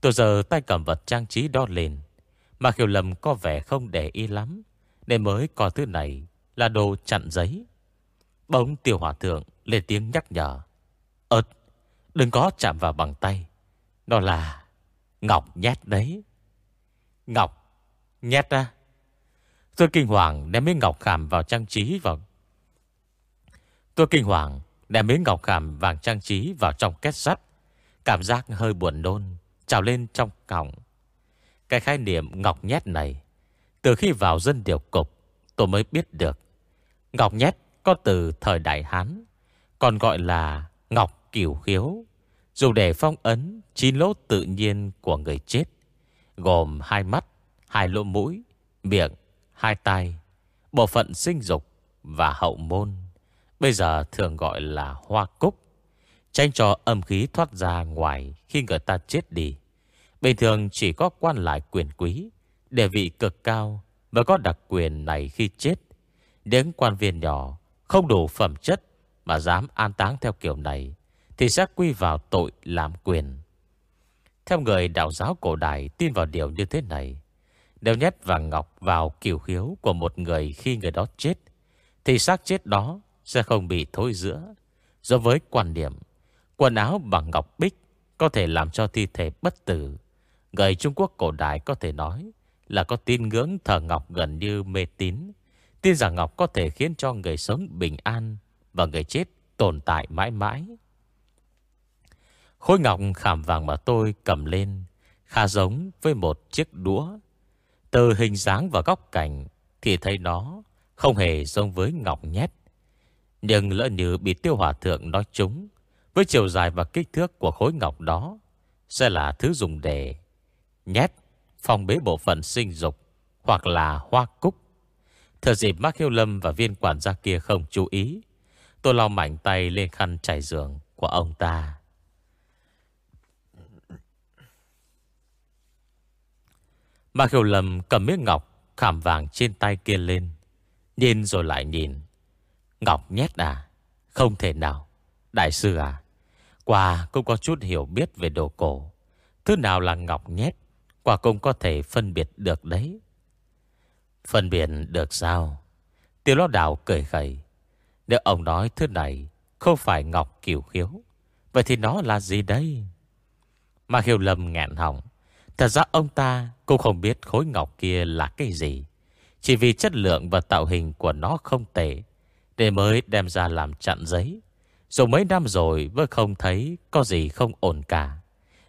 Tôi giờ tay cầm vật trang trí đó lên Mà hiểu lầm có vẻ không để ý lắm Nên mới có thứ này Là đồ chặn giấy Bỗng tiểu hòa thượng lên tiếng nhắc nhở Ơt Đừng có chạm vào bằng tay nó là Ngọc nhét đấy. Ngọc Nhét ra Tôi kinh hoàng đem miếng ngọc khảm vào trang trí vào. Tôi kinh hoàng Đem miếng ngọc khảm vàng trang trí vào trong két sắt. Cảm giác hơi buồn nôn Trào lên trong cổng Cái khái niệm ngọc nhét này, Từ khi vào dân điều cục, Tôi mới biết được. Ngọc nhét có từ thời Đại Hán, Còn gọi là ngọc kiểu khiếu Dùng để phong ấn Chín lỗ tự nhiên của người chết Gồm hai mắt Hai lỗ mũi Miệng Hai tay, Bộ phận sinh dục Và hậu môn Bây giờ thường gọi là hoa cúc Tranh cho âm khí thoát ra ngoài Khi người ta chết đi. Bình thường chỉ có quan lại quyền quý Địa vị cực cao Mới có đặc quyền này khi chết. Đến quan viên nhỏ Không đủ phẩm chất Mà dám an táng theo kiểu này thì sẽ quy vào tội làm quyền Theo người đạo giáo cổ đại tin vào điều như thế này, nếu nhét vàng ngọc vào kiều khiếu của một người khi người đó chết, thì xác chết đó sẽ không bị thối giữa. Do với quan điểm, quần áo bằng ngọc bích có thể làm cho thi thể bất tử. Người Trung Quốc cổ đại có thể nói là có tin ngưỡng thờ ngọc gần như mê tín. Tin rằng ngọc có thể khiến cho người sống bình an và người chết tồn tại mãi mãi. Khối ngọc khảm vàng mà tôi cầm lên khá giống với một chiếc đũa. Từ hình dáng và góc cạnh thì thấy nó không hề giống với ngọc nhét. Nhưng lỡ như bị tiêu hòa thượng nói chúng, với chiều dài và kích thước của khối ngọc đó, sẽ là thứ dùng để nhét, phong bế bộ phận sinh dục hoặc là hoa cúc. Thời dịp Mark Hiêu Lâm và viên quản gia kia không chú ý, tôi lau mạnh tay lên khăn trải giường của ông ta. Mà Hiếu Lâm cầm miếng ngọc khảm vàng trên tay kia lên, nhìn rồi lại nhìn. Ngọc nhét à? Không thể nào. Đại sư à? Quả cũng có chút hiểu biết về đồ cổ. Thứ nào là ngọc nhét? Quả cũng có thể phân biệt được đấy. Phân biệt được sao? Tiêu lo đảo cười khẩy. Nếu ông nói thứ này không phải ngọc kiểu khiếu, vậy thì nó là gì đây? Mà hiểu lầm ngạn hỏng. Thật ra ông ta cũng không biết khối ngọc kia là cái gì. Chỉ vì chất lượng và tạo hình của nó không tệ, để mới đem ra làm chặn giấy. Dù mấy năm rồi Vẫn không thấy có gì không ổn cả.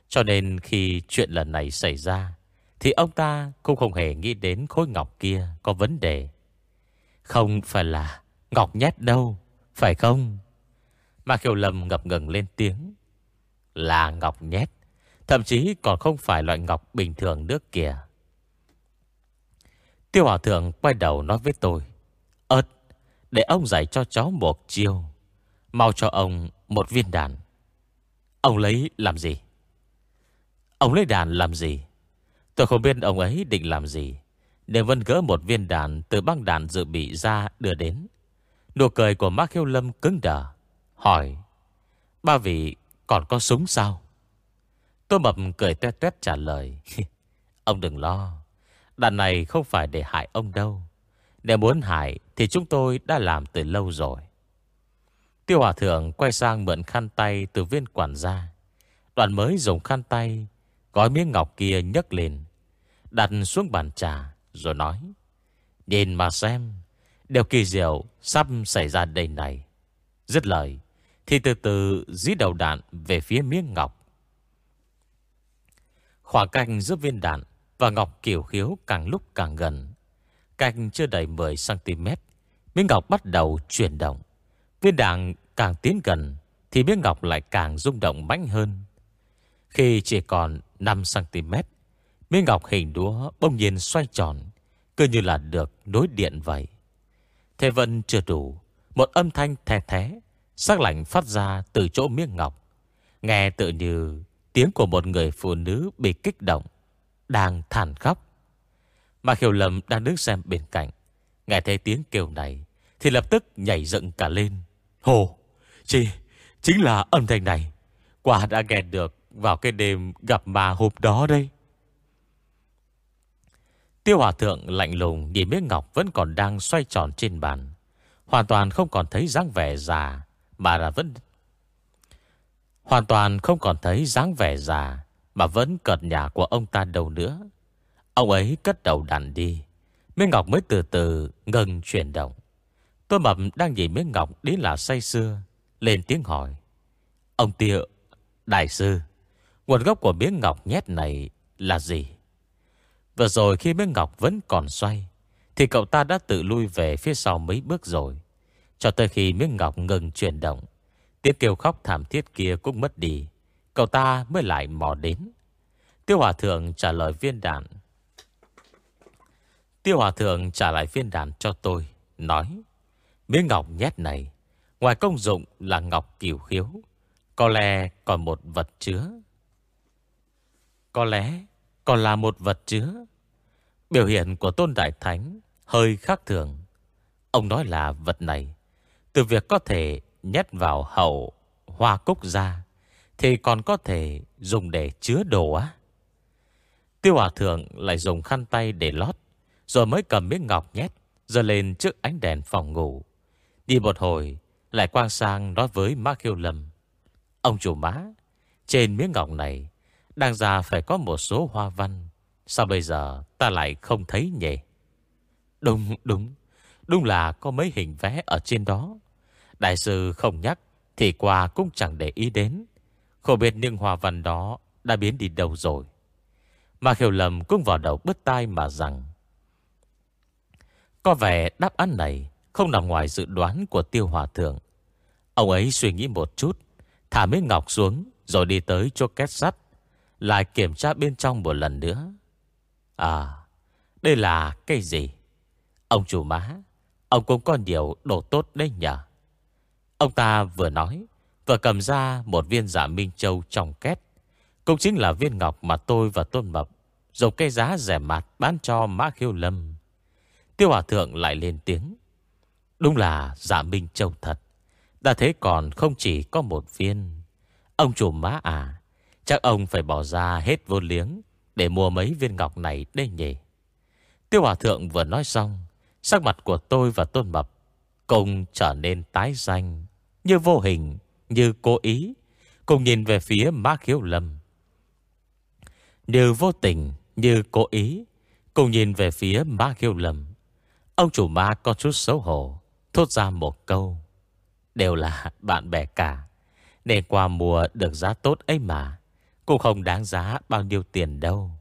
Cho nên khi chuyện lần này xảy ra, Thì ông ta cũng không hề nghĩ đến khối ngọc kia có vấn đề. Không phải là ngọc nhét đâu, Phải không? Mà Kiều Lâm ngập ngừng lên tiếng. Là ngọc nhét. Thậm chí còn không phải loại ngọc bình thường nước kìa. Tiêu Hòa Thượng quay đầu nói với tôi Ơt để ông dạy cho cháu một chiêu. Mau cho ông một viên đàn. Ông lấy làm gì? Ông lấy đàn làm gì? Tôi không biết ông ấy định làm gì. Để vân gỡ một viên đàn Từ băng đàn dự bị ra đưa đến. Nụ cười của Mark Hiếu Lâm cứng đờ, Hỏi, Ba vị còn có súng sao? Tôi mập cười tuét tuét trả lời Ông đừng lo Đàn này không phải để hại ông đâu nếu muốn hại thì chúng tôi đã làm từ lâu rồi. Tiêu Hòa Thượng quay sang mượn khăn tay từ viên quản gia. Đoàn mới dùng khăn tay, gói miếng ngọc kia nhấc lên, đặt xuống bàn trà, rồi nói. Nhìn mà xem, điều kỳ diệu sắp xảy ra đây này. Dứt lời, thì từ từ dí đầu đạn về phía miếng ngọc. Khoảng cách giữa viên đạn và ngọc kiểu khiếu càng lúc càng gần. Cách chưa đầy 10cm Miếng ngọc bắt đầu chuyển động. Viên đạn càng tiến gần Thì miếng ngọc lại càng rung động mạnh hơn. Khi chỉ còn 5cm Miếng ngọc hình đúa bỗng nhiên xoay tròn, Cứ như là được nối điện vậy. Thế vẫn chưa đủ, Một âm thanh thè thé, Sắc lạnh phát ra từ chỗ miếng ngọc. Nghe tự như Tiếng của một người phụ nữ bị kích động, Đang thản khóc. Mà Khiều Lâm đang đứng xem bên cạnh, Nghe thấy tiếng kêu này, Thì lập tức nhảy dựng cả lên. Hồ, Chị, Chính là âm thanh này. Quả đã nghe được vào cái đêm gặp bà hôm đó đây. Tiêu Hòa Thượng lạnh lùng Nhìn miếng ngọc vẫn còn đang xoay tròn trên bàn, Hoàn toàn không còn thấy dáng vẻ già, Mà là vẫn Hoàn toàn không còn thấy dáng vẻ già Mà vẫn cợt nhà của ông ta đâu nữa Ông ấy cất đầu đàn đi. Miếng ngọc mới từ từ ngừng chuyển động. Tôi mập đang nhìn miếng ngọc đến là say xưa. Lên tiếng hỏi. Ông Tiệu, đại sư, nguồn gốc của miếng ngọc nhét này là gì? Vừa rồi khi miếng ngọc vẫn còn xoay, thì cậu ta đã tự lui về phía sau mấy bước rồi. Cho tới khi miếng ngọc ngừng chuyển động, tiếng kêu khóc thảm thiết kia cũng mất đi. Cậu ta mới lại mò đến. Tiêu Hòa Thượng trả lời viên đạn Tiêu Hòa Thượng trả lại viên đàn cho tôi, nói Miếng ngọc nhét này, ngoài công dụng là ngọc kiểu khiếu, có lẽ còn một vật chứa. Có lẽ còn là một vật chứa. Biểu hiện của Tôn Đại Thánh hơi khác thường. Ông nói là vật này, từ việc có thể nhét vào hậu hoa cúc ra, Thì còn có thể dùng để chứa đồ á. Tiêu hòa thượng lại dùng khăn tay để lót Rồi mới cầm miếng ngọc nhét Giờ lên trước ánh đèn phòng ngủ. Đi một hồi Lại quang sang nói với má khiêu lâm Ông chủ má Trên miếng ngọc này Đang ra phải có một số hoa văn Sao bây giờ ta lại không thấy nhỉ? Đúng đúng Đúng là có mấy hình vẽ ở trên đó. Đại sư không nhắc, Thì qua cũng chẳng để ý đến. Không biết nhưng hòa văn đó Đã biến đi đâu rồi. Mà hiểu lầm cũng vào đầu bứt tai mà rằng, Có vẻ đáp án này Không nằm ngoài dự đoán của tiêu hòa thượng. Ông ấy suy nghĩ một chút, Thả miếng ngọc xuống Rồi đi tới chỗ két sắt, Lại kiểm tra bên trong một lần nữa. À Đây là cây gì? Ông chủ má, Ông cũng có nhiều đồ tốt đấy nhờ Ông ta vừa nói Vừa cầm ra một viên giả Minh Châu trong két. Cũng chính là viên ngọc mà tôi và Tôn Mập Dùng cây giá rẻ mạt bán cho Mã Khiêu Lâm. Tiêu Hòa Thượng lại lên tiếng. Đúng là giả Minh Châu thật. Đã thế còn không chỉ có một viên. Ông chủ mã à Chắc ông phải bỏ ra hết vô liếng Để mua mấy viên ngọc này đây nhỉ? Tiêu Hòa Thượng vừa nói xong, Sắc mặt của tôi và Tôn Mập Cùng trở nên tái danh như vô hình, Như cố ý. Cùng nhìn về phía má khiếu lâm. Như vô tình, Như cố ý. Cùng nhìn về phía má khiếu lâm. Ông chủ ma có chút xấu hổ, Thốt ra một câu. Đều là bạn bè cả, Nên qua mùa được giá tốt ấy mà, Cũng không đáng giá bao nhiêu tiền đâu.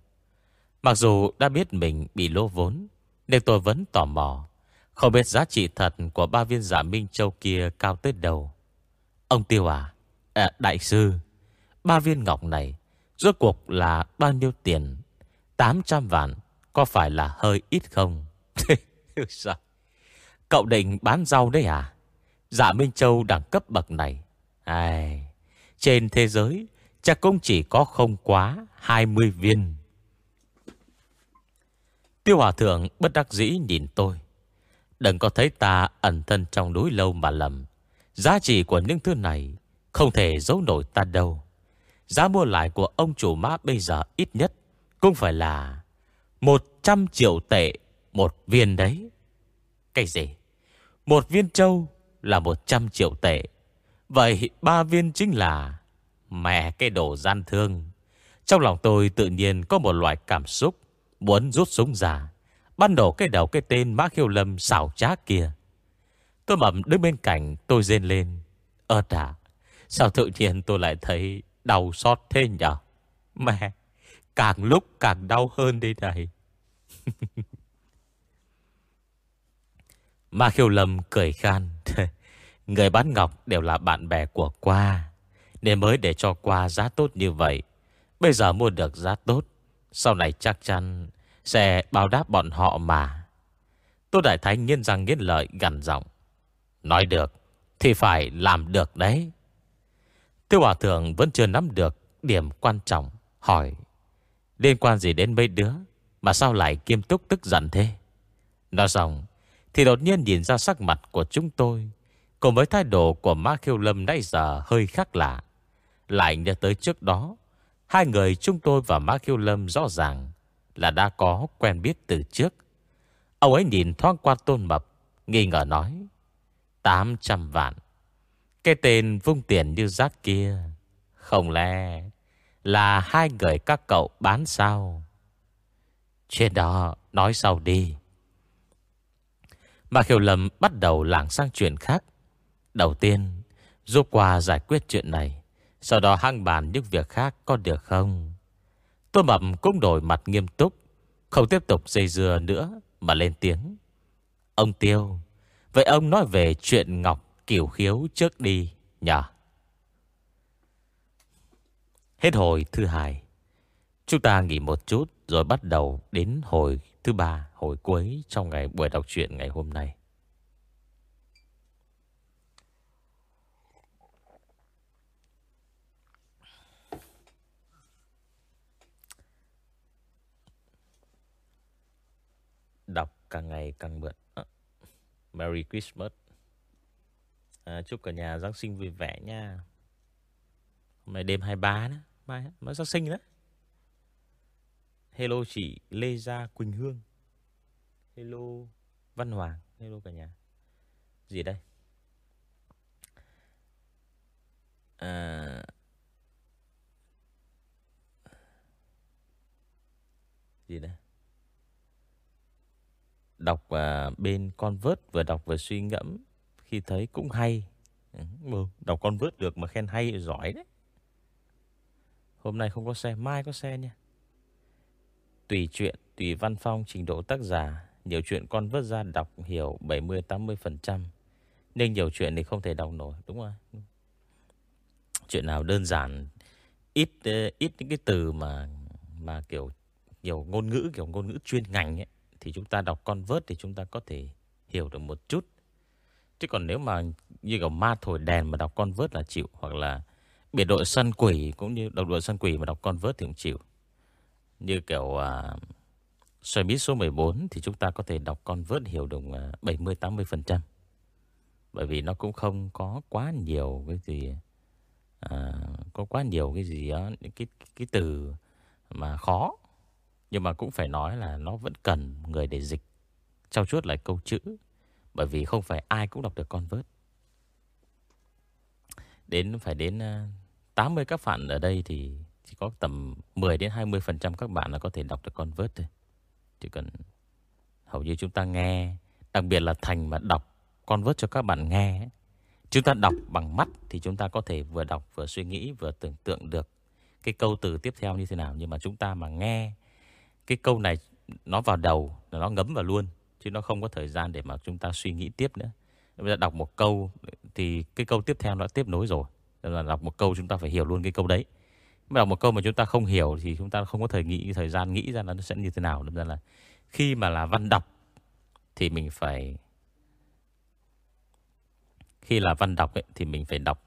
Mặc dù đã biết mình bị lỗ vốn nên tôi vẫn tò mò không biết giá trị thật của ba viên giả Minh Châu kia cao tới đâu. Ông Tiêu à, à Đại sư Ba viên ngọc này Rốt cuộc là bao nhiêu tiền? 800 vạn Có phải là hơi ít không? Sao dạ. Cậu định bán rau đấy à? Giả Minh Châu đẳng cấp bậc này. Ai, Trên thế giới Chắc cũng chỉ có không quá 20 viên. Tiêu Hòa Thượng bất đắc dĩ nhìn tôi. Đừng có thấy ta ẩn thân trong núi lâu mà lầm. Giá trị của những thứ này không thể giấu nổi ta đâu. Giá mua lại của ông chủ mã bây giờ ít nhất cũng phải là 100 triệu tệ một viên đấy. Cái gì? Một viên châu là 100 triệu tệ. Vậy ba viên chính là mẹ cái đồ gian thương. Trong lòng tôi tự nhiên có một loại cảm xúc Muốn rút súng ra ban đổ cái đầu cái tên má Khiêu Lâm xảo trá kia. Tôi mầm đứng bên cạnh tôi rên lên. Ơ à Sao tự nhiên tôi lại thấy Đau xót thế nhở? Mẹ, Càng lúc càng đau hơn đây này. Ma Khiêu Lâm cười khan. Người bán ngọc đều là bạn bè của qua, Nên mới để cho qua giá tốt như vậy. Bây giờ mua được giá tốt, sau này chắc chắn sẽ báo đáp bọn họ mà. Tô Đại Thánh nghiên răng nghiên lợi gần giọng. Nói được, Thì phải làm được đấy. Tiêu Hòa Thượng vẫn chưa nắm được Điểm quan trọng, Hỏi, Liên quan gì đến mấy đứa Mà sao lại kiêm túc tức giận thế? Nói xong, Thì đột nhiên nhìn ra sắc mặt của chúng tôi, Cùng với thái độ của Ma Khiêu Lâm nãy giờ hơi khác lạ. Lại nhớ tới trước đó, Hai người chúng tôi và ma khiêu Lâm rõ ràng là đã có quen biết từ trước. Ông ấy nhìn thoáng qua tôn mập, nghi ngờ nói. 800 vạn. Cái tên vung tiền như rác kia. Không lẽ là hai người các cậu bán sao? Chuyện đó nói sau đi. Mà Kiều Lâm bắt đầu lảng sang chuyện khác. Đầu tiên, giúp qua giải quyết chuyện này. Sau đó hăng bàn những việc khác có được không Tôi mập cũng đổi mặt nghiêm túc, Không tiếp tục dây dưa nữa Mà lên tiếng. Ông Tiêu, Vậy ông nói về chuyện Ngọc Kiều Khiếu trước đi nhờ Hết hồi thứ hai. Chúng ta nghỉ một chút Rồi bắt đầu đến hồi thứ ba, Hồi cuối trong ngày buổi đọc truyện ngày hôm nay Đọc càng ngày càng mượn à, ờ, Merry Christmas. À, Chúc cả nhà Giáng sinh vui vẻ nha. Hôm nay đêm 23 đó. Mai mới Giáng sinh đó. Hello chị Lê Gia Quỳnh Hương. Hello Văn Hoàng. Hello cả nhà. Gì đây? À... Gì đây? Đọc uh, bên con vớt Vừa đọc vừa suy ngẫm Khi thấy cũng hay. Ừ, ừ Đọc con vớt được mà khen hay giỏi đấy. Hôm nay không có xe Mai có xe nha. Tùy chuyện, tùy văn phong trình độ tác giả Nhiều chuyện con vớt ra đọc hiểu 70-80% Nhưng nhiều chuyện thì không thể đọc nổi Đúng rồi Chuyện nào đơn giản Ít ờ, ít những cái từ mà Mà kiểu nhiều ngôn ngữ Kiểu ngôn ngữ chuyên ngành ấy thì chúng ta đọc con vớt thì chúng ta có thể hiểu được một chút. Chứ còn nếu mà như kiểu ma thổi đèn mà đọc con vớt là chịu Hoặc là biệt đội săn quỷ cũng như đọc đội săn quỷ mà đọc con vớt thì cũng chịu. Như kiểu à, Xoay bí số 14 Thì chúng ta có thể đọc con vớt hiểu được à, 70-80% Bởi vì nó cũng không có quá nhiều Cái gì à, Có quá nhiều cái gì đó Những cái, cái từ mà khó. Nhưng mà cũng phải nói là Nó vẫn cần người để dịch Trao chuốt lại câu chữ Bởi vì không phải ai cũng đọc được con vớt Đến phải đến ờ, 80 các bạn ở đây thì chỉ có tầm 10 đến 20% các bạn là có thể đọc được con vớt thôi. Chỉ cần hầu như chúng ta nghe, đặc biệt là Thành mà đọc con vớt cho các bạn nghe. Chúng ta đọc bằng mắt thì chúng ta có thể vừa đọc vừa suy nghĩ vừa tưởng tượng được cái câu từ tiếp theo như thế nào. Nhưng mà chúng ta mà nghe cái câu này nó vào đầu là nó ngấm vào luôn. Chứ nó không có thời gian để mà chúng ta suy nghĩ tiếp nữa. Bây giờ đọc một câu thì cái câu tiếp theo nó tiếp nối rồi. Nên là đọc một câu chúng ta phải hiểu luôn cái câu đấy. Mà đọc một câu mà chúng ta không hiểu thì chúng ta không có thời nghĩ thời gian nghĩ ra nó sẽ như thế nào. Nên ra là khi mà là văn đọc thì mình phải khi là văn đọc ấy, thì mình phải đọc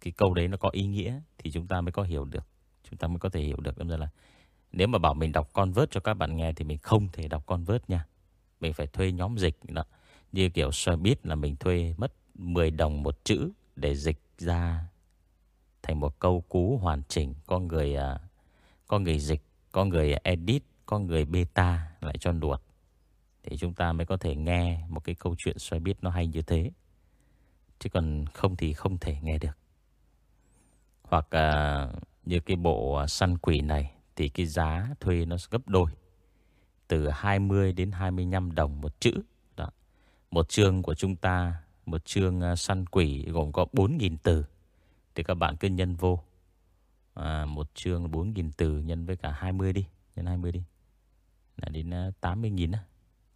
cái câu đấy nó có ý nghĩa thì chúng ta mới có hiểu được. Chúng ta mới có thể hiểu được. Nên là nếu mà bảo mình đọc con vớt cho các bạn nghe thì mình không thể đọc con vớt nha. Mình phải thuê nhóm dịch đó. Như kiểu xoay biết là mình thuê mất 10 đồng một chữ để dịch ra thành một câu cú hoàn chỉnh. Có người à, có người dịch, có người edit, có người beta lại cho đuột. Thì chúng ta mới có thể nghe một cái câu chuyện xoay biết nó hay như thế. Chứ còn không thì không thể nghe được. Hoặc uh, như cái bộ à, săn quỷ này thì cái giá thuê nó gấp đôi. Từ 20 đến 25 đồng một chữ. Đó. Một chương của chúng ta một chương à, săn quỷ gồm có 4.000 từ Thì các bạn cứ nhân vô à, Một chương 4.000 từ nhân với cả 20 đi Nhân 20 đi Là đến à, 80.000 á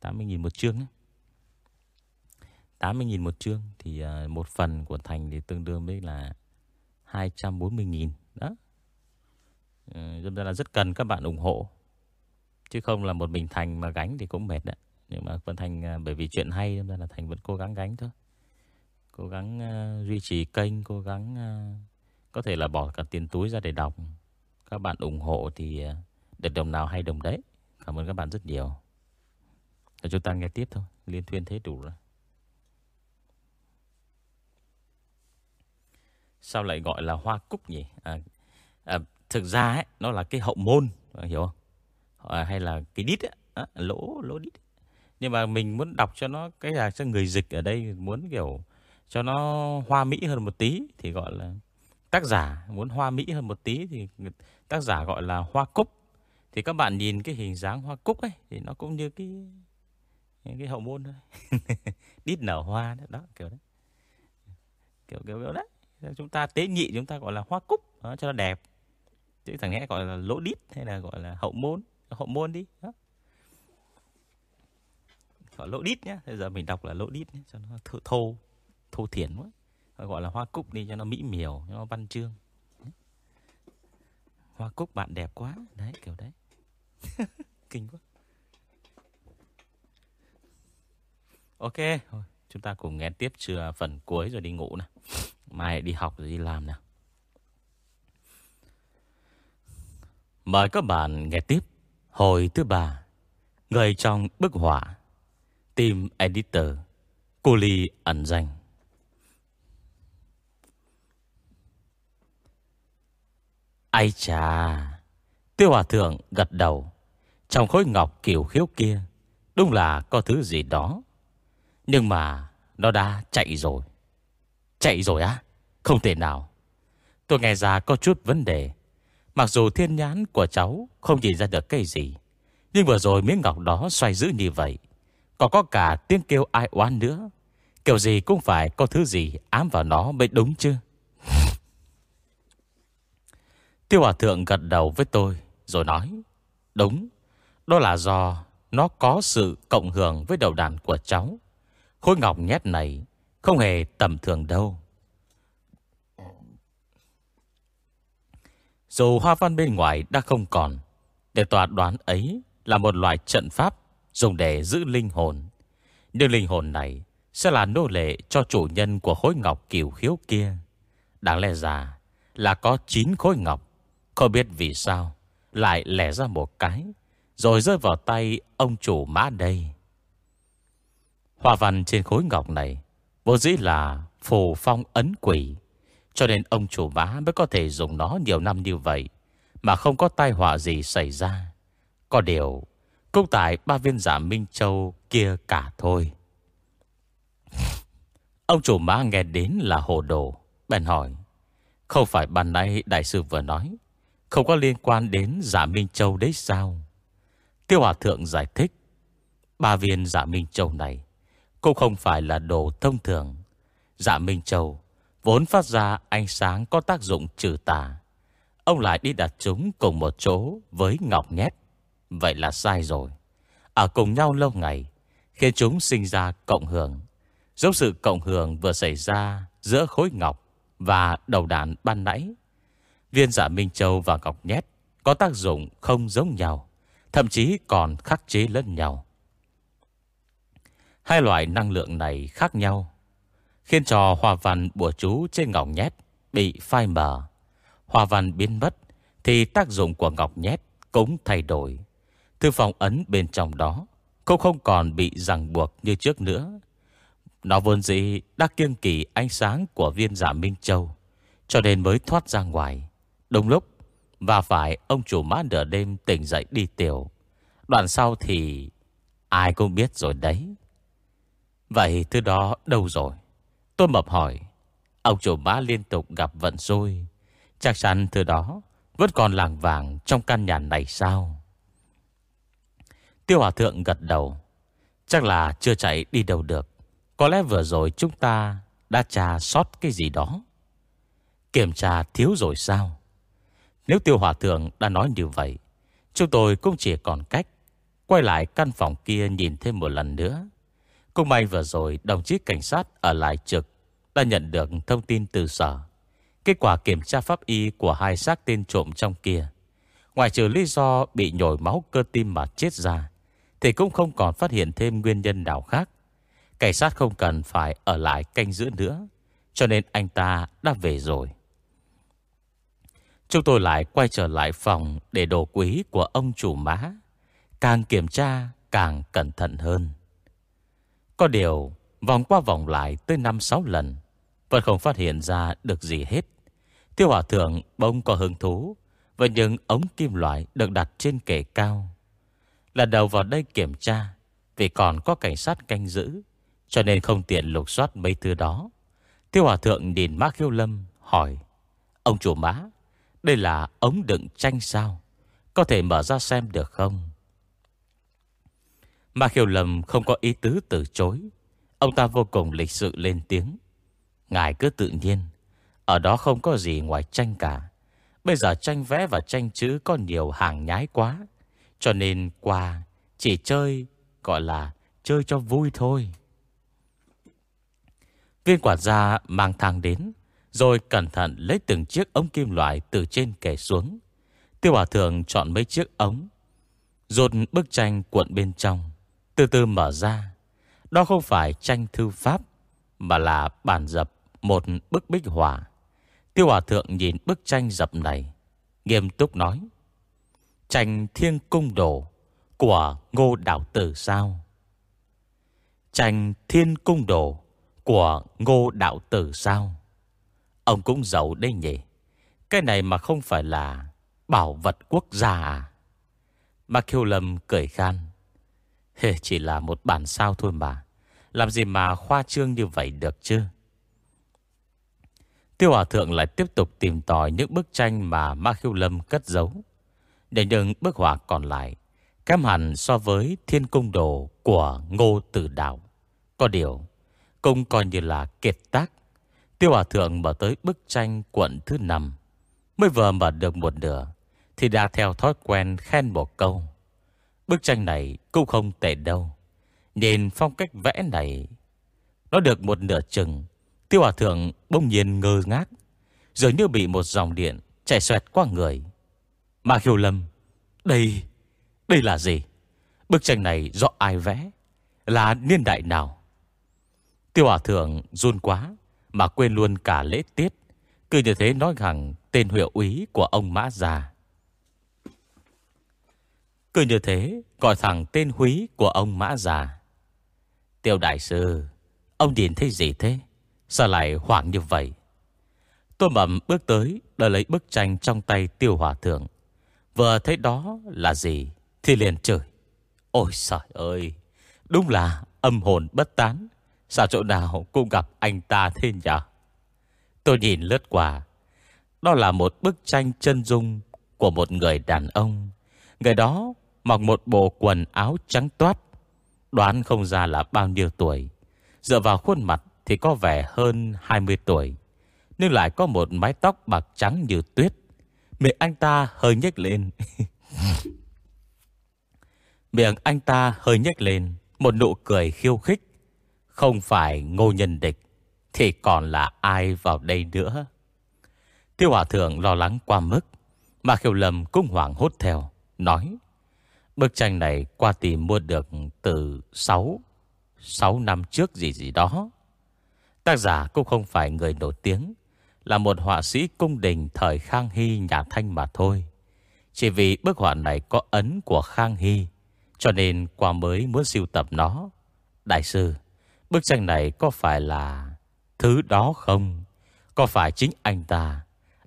80.000 một chương á 80.000 một chương Thì à, một phần của Thành thì tương đương với là 240.000 Đó Ờ, Dâm ra là rất cần các bạn ủng hộ. Chứ không là một mình Thành mà gánh thì cũng mệt đấy. Nhưng mà vẫn Thành à, bởi vì chuyện hay Nên là Thành vẫn cố gắng gánh thôi. Cố gắng uh, duy trì kênh Cố gắng uh, có thể là bỏ cả tiền túi ra để đọc. Các bạn ủng hộ thì uh, được đồng nào hay đồng đấy. Cảm ơn các bạn rất nhiều. Rồi chúng ta nghe tiếp thôi. Liên thuyên thế đủ rồi. Sao lại gọi là hoa cúc nhỉ? À, à, Thực ra ấy, nó là cái hậu môn Hiểu không à, Hay là cái đít ấy, à, Lỗ lỗ đít Nhưng mà mình muốn đọc cho nó Cái là cho người dịch ở đây Muốn kiểu cho nó hoa mỹ hơn một tí thì gọi là tác giả muốn hoa mỹ hơn một tí thì tác giả gọi là hoa cúc. Thì các bạn nhìn cái hình dáng hoa cúc ấy thì nó cũng như cái cái hậu môn thôi. Đít nở hoa đó, đó kiểu đấy. Kiểu kiểu kiểu đấy. Chúng ta tế nhị chúng ta gọi là hoa cúc đó, cho nó đẹp. Chứ thằng nghe gọi là lỗ đít hay là gọi là hậu môn, hậu môn đi, đó. Gọi lỗ đít nhá. Bây giờ mình đọc là lỗ đít nhá, cho nó thô. thô thô thiển quá Gọi là hoa cúc đi cho nó mỹ miều Cho nó văn chương Hoa cúc bạn đẹp quá Đấy kiểu đấy Kinh quá Ok Thôi, Chúng ta cùng nghe tiếp chưa phần cuối rồi đi ngủ nè Mai đi học rồi đi làm nào Mời các bạn nghe tiếp Hồi thứ ba, Người trong bức họa, Team Editor Cô Ly ẩn danh. Ai chà, Tiêu hòa thượng gật đầu. Trong khối ngọc kiểu khiếu kia, Đúng là có thứ gì đó. Nhưng mà Nó đã chạy rồi. Chạy rồi á? Không thể nào. Tôi nghe ra có chút vấn đề. Mặc dù thiên nhãn của cháu Không nhìn ra được cái gì, Nhưng vừa rồi miếng ngọc đó xoay giữ như vậy. Còn có cả tiếng kêu ai oan nữa. Kiểu gì cũng phải có thứ gì ám vào nó mới đúng chứ. Tiêu Hòa Thượng gật đầu với tôi, Rồi nói, Đúng, Đó là do nó có sự cộng hưởng với đầu đàn của cháu. Khối ngọc nhét này Không hề tầm thường đâu. Dù hoa văn bên ngoài đã không còn, Để tòa đoán ấy Là một loại trận pháp Dùng để giữ linh hồn. Nhưng linh hồn này Sẽ là nô lệ cho chủ nhân của khối ngọc kiều khiếu kia. Đáng lẽ ra Là có 9 khối ngọc, Không biết vì sao Lại lẻ ra một cái, Rồi rơi vào tay ông chủ mã đây. Hoa văn trên khối ngọc này Vô dĩ là phù phong ấn quỷ cho nên ông chủ má mới có thể dùng nó nhiều năm như vậy, Mà không có tai họa gì xảy ra. Có điều, Cũng tại ba viên giả Minh Châu kia cả thôi. Ông chủ má nghe đến là hồ đồ, Bèn hỏi, Không phải ban nay đại sư vừa nói, Không có liên quan đến giả Minh Châu đấy sao? Tiêu Hòa Thượng giải thích, Ba viên giả Minh Châu này Cũng không phải là đồ thông thường. Giả Minh Châu Vốn phát ra ánh sáng có tác dụng trừ tà. Ông lại đi đặt chúng cùng một chỗ với ngọc nhét. Vậy là sai rồi. Ở cùng nhau lâu ngày, Khiến chúng sinh ra cộng hưởng. Giống sự cộng hưởng vừa xảy ra Giữa khối ngọc Và đầu đàn ban nãy. Viên giả Minh Châu và ngọc nhét Có tác dụng không giống nhau, Thậm chí còn khắc chế lẫn nhau. Hai loại năng lượng này khác nhau. Khiến cho hòa văn bùa chú trên ngọc nhét Bị phai mờ. Hòa văn biến mất Thì tác dụng của ngọc nhét cũng thay đổi. Thư phòng ấn bên trong đó Cũng không còn bị ràng buộc như trước nữa. Nó vốn dĩ đã kiêng kỳ ánh sáng của viên giả Minh Châu, Cho nên mới thoát ra ngoài. Đúng lúc, Và phải ông chủ mã nửa đêm tỉnh dậy đi tiểu. Đoạn sau thì Ai cũng biết rồi đấy. Vậy thứ đó đâu rồi? Tôi mập hỏi, Ông chủ má liên tục gặp vận xui Chắc chắn từ đó Vẫn còn làng vàng trong căn nhà này sao? Tiêu Hòa Thượng gật đầu, Chắc là chưa chạy đi đâu được. Có lẽ vừa rồi chúng ta Đã tra sót cái gì đó. Kiểm tra thiếu rồi sao? Nếu Tiêu Hòa Thượng đã nói như vậy, Chúng tôi cũng chỉ còn cách Quay lại căn phòng kia nhìn thêm một lần nữa cũng may vừa rồi đồng chí cảnh sát ở lại trực đã nhận được thông tin từ sở. Kết quả kiểm tra pháp y của hai xác tên trộm trong kia. Ngoài trừ lý do bị nhồi máu cơ tim mà chết ra, thì cũng không còn phát hiện thêm nguyên nhân nào khác. Cảnh sát không cần phải ở lại canh giữ nữa, cho nên anh ta đã về rồi. Chúng tôi lại quay trở lại phòng để đồ quý của ông chủ má. Càng kiểm tra, càng cẩn thận hơn. Có điều, vòng qua vòng lại tới 5-6 lần, vẫn không phát hiện ra được gì hết. Tiêu hỏa thượng bông có hứng thú và những ống kim loại được đặt trên kệ cao. Lần đầu vào đây kiểm tra, vì còn có cảnh sát canh giữ, cho nên không tiện lục soát mấy thứ đó. Tiêu hỏa thượng nhìn má khiêu lâm, hỏi, Ông chủ má, đây là ống đựng tranh sao? Có thể mở ra xem được không? Mà khiêu lầm không có ý tứ từ chối. Ông ta vô cùng lịch sự lên tiếng. Ngài cứ tự nhiên, Ở đó không có gì ngoài tranh cả. Bây giờ tranh vẽ và tranh chữ Có nhiều hàng nhái quá, Cho nên qua Chỉ chơi, Gọi là chơi cho vui thôi. Viên quản gia mang thang đến, Rồi cẩn thận lấy từng chiếc ống kim loại Từ trên kẻ xuống. Tiêu hòa thường chọn mấy chiếc ống Rột bức tranh cuộn bên trong từ từ mở ra. Đó không phải tranh thư pháp, mà là bản dập một bức bích họa. Tiêu Hòa Thượng nhìn bức tranh dập này, nghiêm túc nói. Tranh thiên cung đồ của ngô đạo tử sao? Tranh thiên cung đồ của ngô đạo tử sao? Ông cũng giàu đây nhỉ? Cái này mà không phải là Bảo vật quốc gia à Mạc Kiều Lâm cười khan chỉ là một bản sao thôi mà Làm gì mà khoa trương như vậy được chứ Tiêu Hòa Thượng lại tiếp tục tìm tòi những bức tranh mà Ma Khiêu Lâm cất giấu. Để những bức họa còn lại, kém hẳn so với thiên cung đồ của Ngô Tử Đạo. Có điều, cũng coi như là kiệt tác. Tiêu Hòa Thượng mở tới bức tranh quận thứ 5. Mới vừa mở được một nửa, thì đã theo thói quen khen một câu. Bức tranh này cũng không tệ đâu. Nhìn phong cách vẽ này, nó được một nửa chừng. Tiêu Hòa Thượng bỗng nhiên ngơ ngác rồi như bị một dòng điện Chạy xoẹt qua người. Mà hiểu lầm Đây, đây là gì? Bức tranh này do ai vẽ? Là niên đại nào? Tiêu Hòa Thượng run quá Mà quên luôn cả lễ tiết. Cứ như thế nói rằng tên hiệu úy của ông Mã Già cứ như thế, Gọi thẳng tên húy của ông Mã Già. Tiêu Đại Sư, Ông nhìn thấy gì thế? Sao lại hoảng như vậy? Tô mầm bước tới Đã lấy bức tranh trong tay tiêu hòa thượng. Vừa thấy đó là gì Thì liền chửi. Ôi trời ơi, Đúng là âm hồn bất tán. Sao chỗ nào cũng gặp anh ta thế nhỉ? Tôi nhìn lướt qua, Đó là một bức tranh chân dung Của một người đàn ông. Người đó mặc một bộ quần áo trắng toát Đoán không ra là bao nhiêu tuổi Dựa vào khuôn mặt thì có vẻ hơn 20 tuổi, nhưng lại có một mái tóc bạc trắng như tuyết. Miệng anh ta hơi nhếch lên. Miệng anh ta hơi nhếch lên, một nụ cười khiêu khích. Không phải ngô nhân địch, thì còn là ai vào đây nữa? Tiêu Hòa Thượng lo lắng qua mức, mà khiêu lâm cũng hoảng hốt theo, nói. Bức tranh này qua tìm mua được từ 6 6 năm trước gì gì đó. Tác giả cũng không phải người nổi tiếng, Là một họa sĩ cung đình Thời Khang Hy nhà Thanh mà thôi. Chỉ vì bức họa này có ấn của Khang Hy, Cho nên qua mới muốn siêu tập nó. Đại sư, Bức tranh này có phải là Thứ đó không? Có phải chính anh ta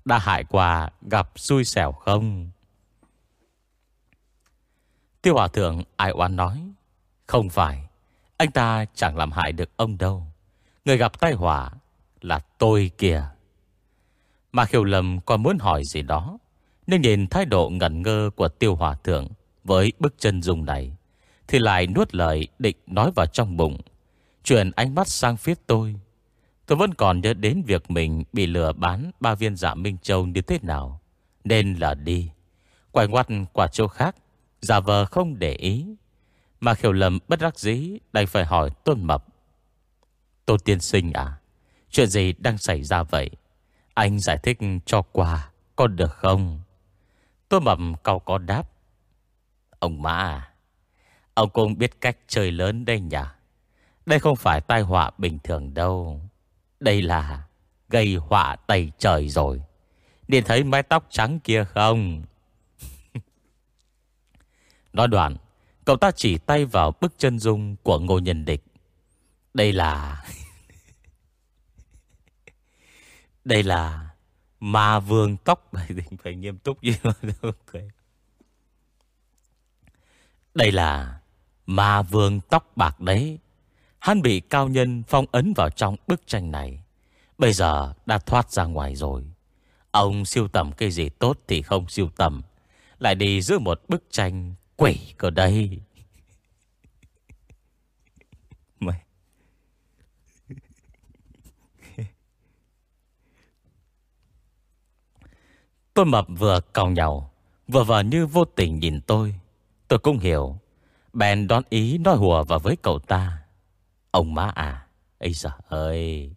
Đã hại qua gặp xui xẻo không? Tiêu Hòa Thượng ai oán nói, Không phải, Anh ta chẳng làm hại được ông đâu Người gặp tai họa là tôi kìa. Mà khiêu lầm còn muốn hỏi gì đó. Nhưng nhìn thái độ ngẩn ngơ của tiêu hòa thượng với bức chân dung này. Thì lại nuốt lời định nói vào trong bụng. Chuyển ánh mắt sang phía tôi. Tôi vẫn còn nhớ đến việc mình bị lừa bán ba viên dạ Minh Châu như thế nào. Nên là đi. Quay ngoắt qua chỗ khác. Giả vờ không để ý. Mà Khiều lầm bất đắc dĩ đành phải hỏi Tôn Mập. Tôn tiên sinh à Chuyện gì đang xảy ra vậy? Anh giải thích cho qua, Có được không? Tôn mập cao có đáp. Ông Mã à Ông cũng biết cách chơi lớn đây nhỉ? Đây không phải tai họa bình thường đâu. Đây là Gây họa tay trời rồi. Nhìn thấy mái tóc trắng kia không? Nói đoạn, Cậu ta chỉ tay vào bức chân dung Của ngô nhân địch. Đây là Đây là Ma vương tóc. Phải nghiêm túc Đây là Ma vương tóc bạc đấy. Hắn bị cao nhân phong ấn vào trong bức tranh này. Bây giờ đã thoát ra ngoài rồi. Ông siêu tầm cái gì tốt thì không siêu tầm. Lại đi giữ một bức tranh quỷ cơ đây. Mày. Tôi mập vừa cào nhau Vừa vờ như vô tình nhìn tôi. Tôi cũng hiểu, Bèn đón ý nói hùa vào với cậu ta. Ông má à Ây giời ơi,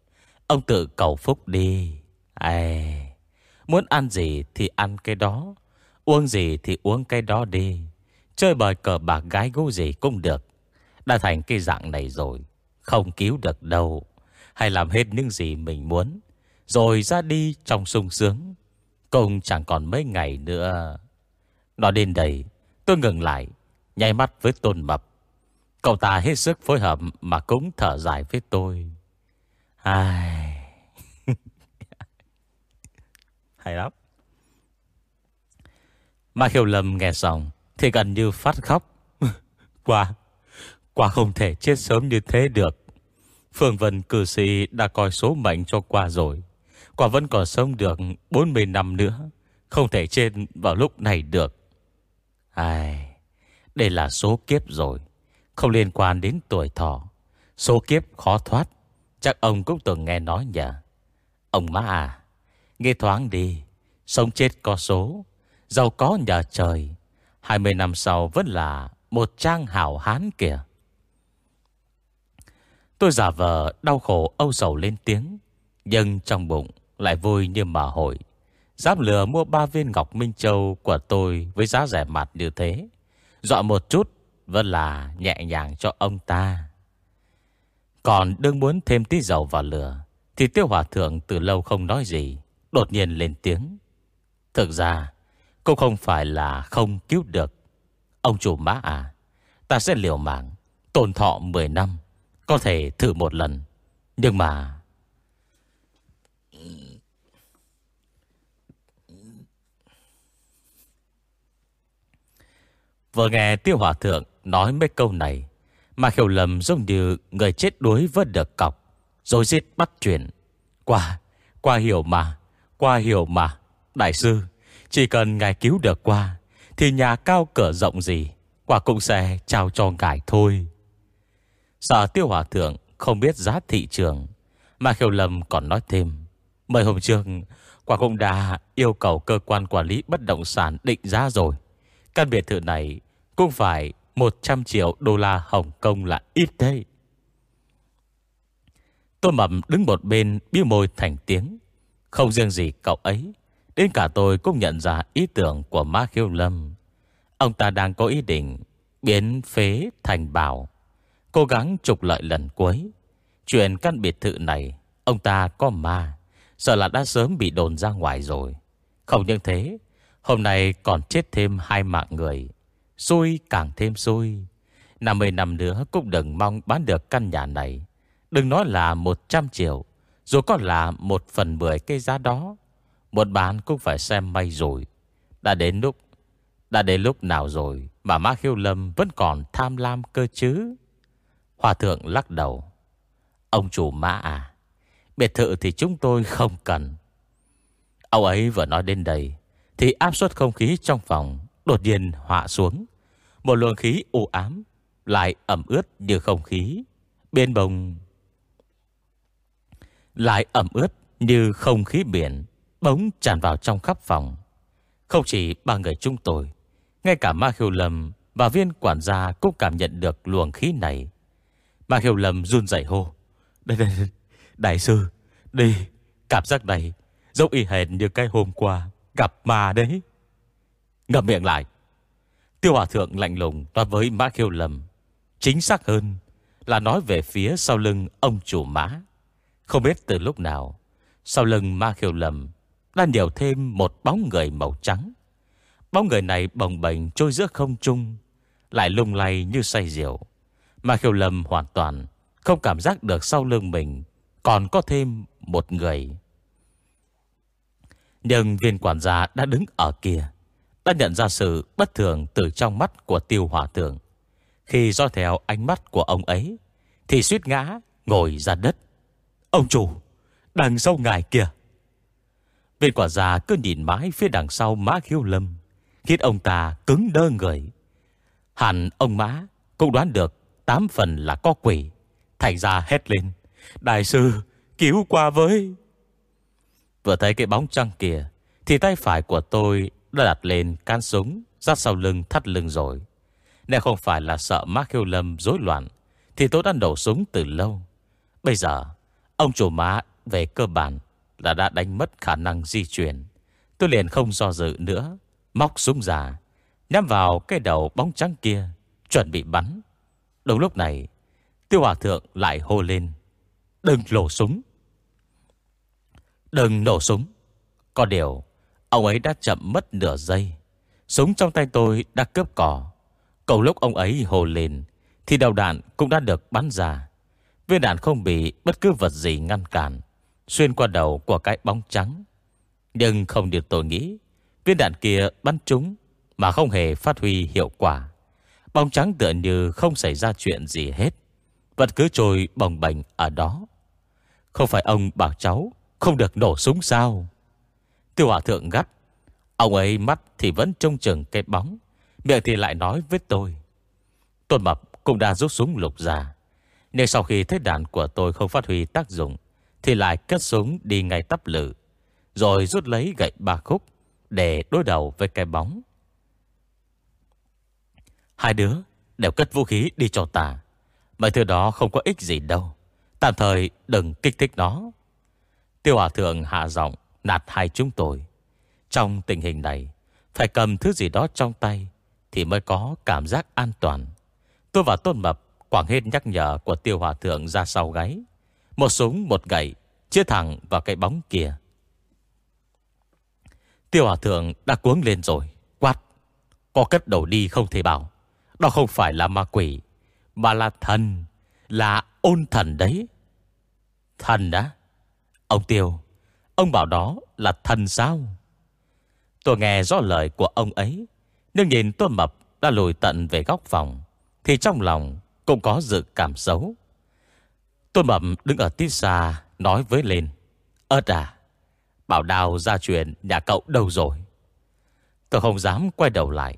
Ông tự cầu phúc đi. Ê, Muốn ăn gì thì ăn cái đó, Uống gì thì uống cái đó đi. Chơi bời cờ bạc gái gú gì cũng được. Đã thành cái dạng này rồi, Không cứu được đâu. Hay làm hết những gì mình muốn, Rồi ra đi trong sung sướng. Cũng chẳng còn mấy ngày nữa. Nó đến đây, Tôi ngừng lại, Nháy mắt với tôn mập. Cậu ta hết sức phối hợp Mà cũng thở dài với tôi. Ai... Hay lắm. Mà Khiêu Lâm nghe xong thì gần như phát khóc. Quả Quả không thể chết sớm như thế được. Phương Vân cử sĩ đã coi số mệnh cho qua rồi. Quả vẫn còn sống được 40 năm nữa, Không thể chết vào lúc này được. Ai, Đây là số kiếp rồi, Không liên quan đến tuổi thọ. Số kiếp khó thoát, Chắc ông cũng từng nghe nói nhỉ. Ông má à Nghe thoáng đi, Sống chết có số, Giàu có nhờ trời. 20 năm sau vẫn là Một trang hảo hán kìa Tôi giả vờ đau khổ âu sầu lên tiếng, Nhưng trong bụng lại vui như mà hội Dám lừa mua ba viên ngọc Minh Châu của tôi với giá rẻ mặt như thế. Dọa một chút, vẫn là nhẹ nhàng cho ông ta. Còn đương muốn thêm tí dầu vào lửa, Thì tiêu hòa thượng từ lâu không nói gì, Đột nhiên lên tiếng Thực ra cũng không phải là không cứu được. Ông chủ má à Ta sẽ liều mạng Tồn thọ 10 năm Có thể thử một lần. Nhưng mà Vừa nghe tiêu hòa thượng nói mấy câu này Mà khiều lầm giống như người chết đuối vớt được cọc Rồi giết bắt chuyển Qua, qua hiểu mà Qua hiểu mà Đại sư, chỉ cần ngài cứu được qua, Thì nhà cao cửa rộng gì, Quả cũng sẽ trao cho ngài thôi Sợ tiêu hòa thượng Không biết giá thị trường, Mà khiêu lầm còn nói thêm, Mời hôm trước, Quả cũng đã yêu cầu cơ quan quản lý bất động sản định giá rồi Căn biệt thự này cũng phải 100 triệu đô la Hồng Kông là ít đấy. Tôi mầm đứng một bên biêu môi thành tiếng. Không riêng gì cậu ấy. Đến cả tôi cũng nhận ra ý tưởng của Ma Khiêu Lâm. Ông ta đang có ý định biến phế thành bảo. Cố gắng trục lợi lần cuối. Chuyện căn biệt thự này, ông ta có ma. Sợ là đã sớm bị đồn ra ngoài rồi. Không những thế, hôm nay còn chết thêm hai mạng người. Xui càng thêm xui 50 năm nữa cũng đừng mong bán được căn nhà này Đừng nói là 100 triệu Dù có là 1 phần 10 cái giá đó một bán cũng phải xem may rồi. Đã đến lúc, Đã đến lúc nào rồi Mà má khiêu lâm vẫn còn tham lam cơ chứ? Hòa thượng lắc đầu. Ông chủ mã à Biệt thự thì chúng tôi không cần. Ông ấy vừa nói đến đây Thì áp suất không khí trong phòng Đột nhiên họa xuống. Một luồng khí u ám Lại ẩm ướt như không khí. Bên bồng, Lại ẩm ướt như không khí biển. Bóng tràn vào trong khắp phòng Không chỉ ba người chúng tôi Ngay cả Ma Khiêu Lâm Và viên quản gia cũng cảm nhận được luồng khí này Ma Khiêu Lâm run dậy hô Đây đây Đại sư Đi Cảm giác này Giống y hệt như cái hôm qua Gặp ma đấy Ngậm miệng lại Tiêu Hòa Thượng lạnh lùng nói với Mã Khiêu Lâm. Chính xác hơn là nói về phía sau lưng ông chủ mã. Không biết từ lúc nào, sau lưng Ma Khiêu Lâm đã nhiều thêm một bóng người màu trắng. Bóng người này bồng bềnh trôi giữa không trung, lại lung lay như say rượu. mà Khiêu lầm hoàn toàn không cảm giác được sau lưng mình còn có thêm một người. Nhưng viên quản gia đã đứng ở kia đã nhận ra sự bất thường từ trong mắt của tiêu hỏa thượng. Khi do theo ánh mắt của ông ấy, thì suýt ngã, ngồi ra đất. Ông chủ, đằng sau ngài kìa. Viên quả già cứ nhìn mãi phía đằng sau má khiêu lâm, khiến ông ta cứng đơ người. Hẳn ông má cũng đoán được tám phần là có quỷ. Thành ra hét lên. Đại sư, cứu qua với. Vừa thấy cái bóng trăng kìa, thì tay phải của tôi đã đặt lên can súng Ra sau lưng thắt lưng rồi Nếu không phải là sợ má khiêu Lâm rối loạn Thì tôi đã nổ súng từ lâu Bây giờ Ông chủ má về cơ bản là đã đánh mất khả năng di chuyển. Tôi liền không do dự nữa, Móc súng giả Nhắm vào cái đầu bóng trắng kia, Chuẩn bị bắn. Đúng lúc này, Tiêu hòa thượng lại hô lên, Đừng nổ súng! Đừng nổ súng! Có điều, Ông ấy đã chậm mất nửa giây. Súng trong tay tôi đã cướp cỏ. Cầu lúc ông ấy hồ lên, Thì đầu đạn cũng đã được bắn ra. Viên đạn không bị bất cứ vật gì ngăn cản. Xuyên qua đầu của cái bóng trắng. Nhưng không được tôi nghĩ, Viên đạn kia bắn trúng Mà không hề phát huy hiệu quả. Bóng trắng tựa như không xảy ra chuyện gì hết. Vật cứ trôi bồng bềnh ở đó. Không phải ông bảo cháu Không được nổ súng sao? Tiêu hòa thượng gắt. Ông ấy mắt thì vẫn trông chừng cái bóng, Miệng thì lại nói với tôi. Tôn Mập cũng đã rút súng lục ra. Nhưng sau khi thấy đạn của tôi không phát huy tác dụng thì lại cất súng đi ngay tắp lự, Rồi rút lấy gậy ba khúc Để đối đầu với cái bóng. Hai đứa đều cất vũ khí đi cho ta, Mấy thứ đó không có ích gì đâu, Tạm thời đừng kích thích nó. Tiêu Hòa Thượng hạ giọng Nạt hai chúng tôi, Trong tình hình này Phải cầm thứ gì đó trong tay Thì mới có cảm giác an toàn. Tôi và Tôn Mập Quảng hết nhắc nhở của Tiêu Hòa Thượng ra sau gáy. Một súng, một gậy Chia thẳng vào cái bóng kia. Tiêu Hòa Thượng đã cuống lên rồi, Quát. Có cất đầu đi không thể bảo? Đó không phải là ma quỷ, Mà là thần, Là ôn thần đấy. Thần đã Ông Tiêu, Ông bảo đó là thần sao? Tôi nghe rõ lời của ông ấy Nhưng nhìn tôi Mập đã lùi tận về góc phòng, Thì trong lòng cũng có dự cảm xấu. Tôn Mậm đứng ở tít xa, Nói với lên. Ơt à Bảo đào ra chuyện nhà cậu đâu rồi? Tôi không dám quay đầu lại,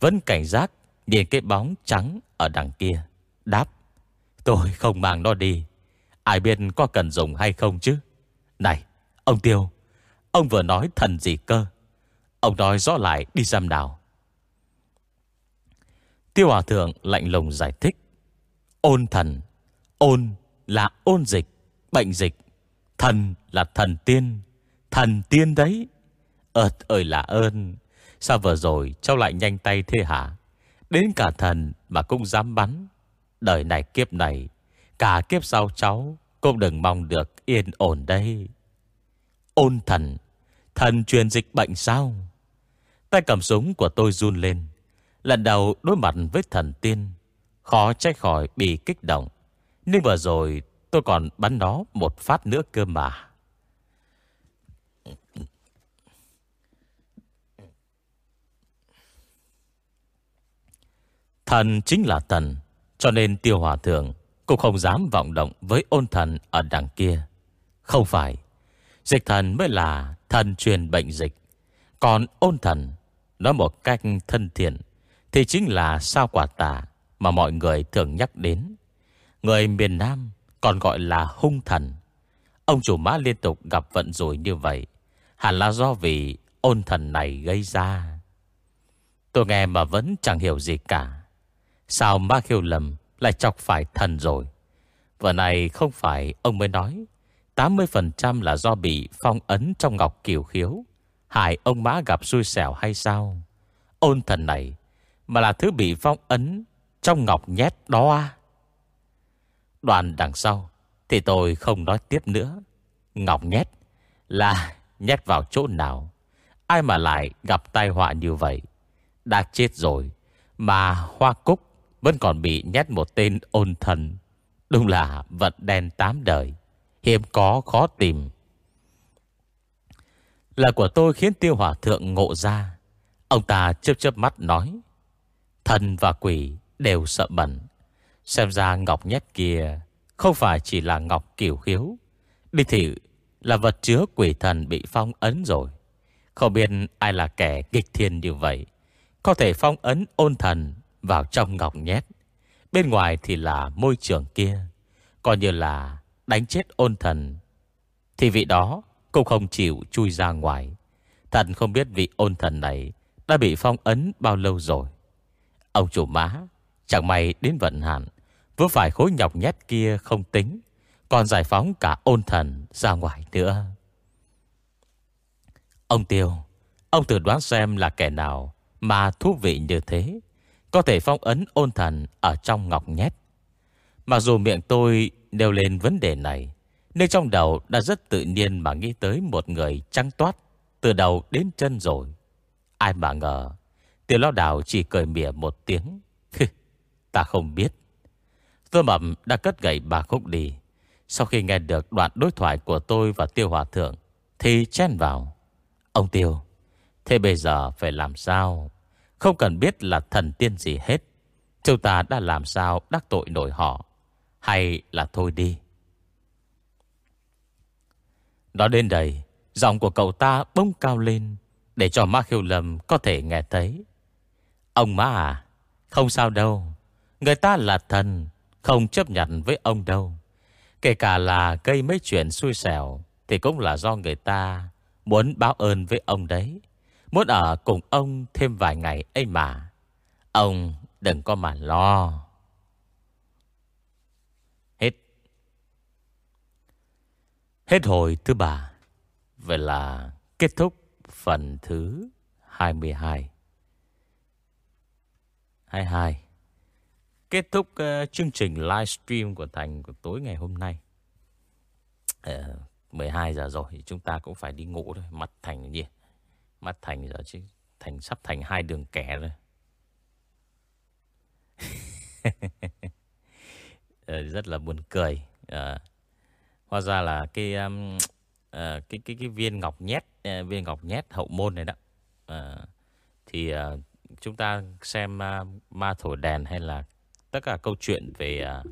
Vẫn cảnh giác Nhìn cái bóng trắng ở đằng kia, Đáp, Tôi không mang nó đi. Ai biết có cần dùng hay không chứ? Này, ông Tiêu, Ông vừa nói thần gì cơ? Ông nói rõ lại, đi giam nào. Tiêu Hòa Thượng lạnh lùng giải thích, Ôn thần, Ôn là ôn dịch, Bệnh dịch. Thần là thần tiên Thần tiên đấy. Ơt ơi là ơn, Sao vừa rồi cháu lại nhanh tay thế hả? Đến cả thần mà cũng dám bắn. Đời này kiếp này, Cả kiếp sau cháu Cũng đừng mong được yên ổn đây. Ôn thần Thần truyền dịch bệnh sao? Tay cầm súng của tôi run lên, Lần đầu đối mặt với thần tiên, Khó trách khỏi bị kích động. Nhưng vừa rồi tôi còn bắn nó một phát nữa cơ mà. Thần chính là thần, Cho nên tiêu hòa thượng Cũng không dám vọng động với ôn thần ở đằng kia. Không phải, Dịch thần mới là thần truyền bệnh dịch. Còn ôn thần, Nói một cách thân thiện, Thì chính là sao quả tả Mà mọi người thường nhắc đến. Người miền Nam còn gọi là hung thần. Ông chủ mã liên tục gặp vận rủi như vậy, Hẳn là do vì ôn thần này gây ra. Tôi nghe mà vẫn chẳng hiểu gì cả. Sao ma khiêu lầm Lại chọc phải thần rồi? Vừa này không phải ông mới nói 80% là do bị phong ấn trong ngọc kiều khiếu. Hại ông má gặp xui xẻo hay sao? Ôn thần này Mà là thứ bị phong ấn Trong ngọc nhét đó à? Đoạn đằng sau, Thì tôi không nói tiếp nữa. Ngọc nhét Là nhét vào chỗ nào? Ai mà lại gặp tai họa như vậy? Đã chết rồi, Mà hoa cúc vẫn còn bị nhét một tên ôn thần. Đúng là vật đen tám đời, Hiếm có khó tìm. Là của tôi khiến tiêu hỏa thượng ngộ ra. Ông ta chớp chớp mắt nói, Thần và quỷ đều sợ bẩn. Xem ra ngọc nhét kia Không phải chỉ là ngọc kiểu khiếu Đi thị là vật chứa quỷ thần bị phong ấn rồi Không biết ai là kẻ kịch thiên như vậy, Có thể phong ấn ôn thần vào trong ngọc nhét. Bên ngoài thì là môi trường kia. Coi như là đánh chết ôn thần. Thì vị đó cũng không chịu chui ra ngoài. Thần không biết vị ôn thần này đã bị phong ấn bao lâu rồi. Ông chủ má chẳng may đến vận hạn. Vừa phải khối nhọc nhét kia không tính. Còn giải phóng cả ôn thần ra ngoài nữa. Ông Tiêu, ông tự đoán xem là kẻ nào mà thú vị như thế. Có thể phong ấn ôn thần Ở trong ngọc nhét Mặc dù miệng tôi đều lên vấn đề này nên trong đầu đã rất tự nhiên Mà nghĩ tới một người trắng toát Từ đầu đến chân rồi Ai mà ngờ Tiểu lao đảo chỉ cười mỉa một tiếng Ta không biết. Tôi mầm đã cất gậy bà khúc đi. Sau khi nghe được đoạn đối thoại của tôi và Tiêu Hòa Thượng, Thì chen vào. Ông Tiêu, Thế bây giờ phải làm sao? Không cần biết là thần tiên gì hết. Chúng ta đã làm sao đắc tội nổi họ? Hay là thôi đi? Nói đến đây, Giọng của cậu ta bông cao lên, Để cho Ma Khiêu Lâm có thể nghe thấy. Ông má à Không sao đâu. Người ta là thần, Không chấp nhận với ông đâu. Kể cả là gây mấy chuyện xui xẻo, Thì cũng là do người ta Muốn báo ơn với ông đấy. Muốn ở cùng ông thêm vài ngày ấy mà. Ông đừng có mà lo. Hết. Hết hồi thứ ba. Vậy là kết thúc phần thứ 22 22 Kết thúc uh, chương trình livestream của Thành của tối ngày hôm nay. Ờ, uh, 12 giờ rồi thì chúng ta cũng phải đi ngủ thôi. Mặt Thành gì? Mặt Thành giờ chứ Thành sắp thành hai đường kẻ rồi. Uh, Rất là buồn cười. Uh, Hóa ra là cái um, uh, cái cái cái viên ngọc nhét uh, viên ngọc nhét hậu môn này đó. Uh, thì uh, chúng ta xem uh, ma thổi đèn hay là tất cả câu chuyện về à,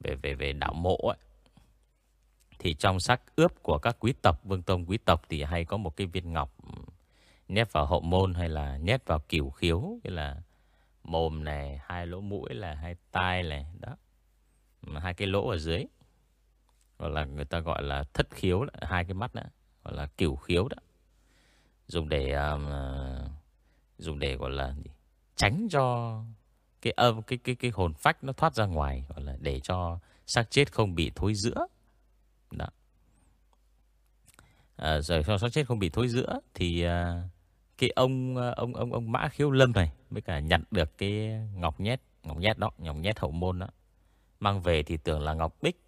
về về về đạo mộ ấy. Thì trong sắc ướp của các quý tộc vương tông quý tộc thì hay có một cái viên ngọc ừ, nhét vào hậu môn hay là nhét vào kiểu khiếu cái là mồm này hai lỗ mũi là hai tai này đó. Ừ, hai cái lỗ ở dưới. Gọi là người ta gọi là thất khiếu đó, hai cái mắt đó gọi là kiểu khiếu đó. Dùng để um, dùng để gọi là tránh cho cái âm cái cái cái hồn phách nó thoát ra ngoài gọi là để cho xác chết không bị thối giữa. Đó. À, rồi cho xác chết không bị thối giữa thì à, cái ông ông ông ông mã khiếu lâm này mới cả nhận được cái ngọc nhét ngọc nhét đó ngọc nhét hậu môn đó mang về thì tưởng là ngọc bích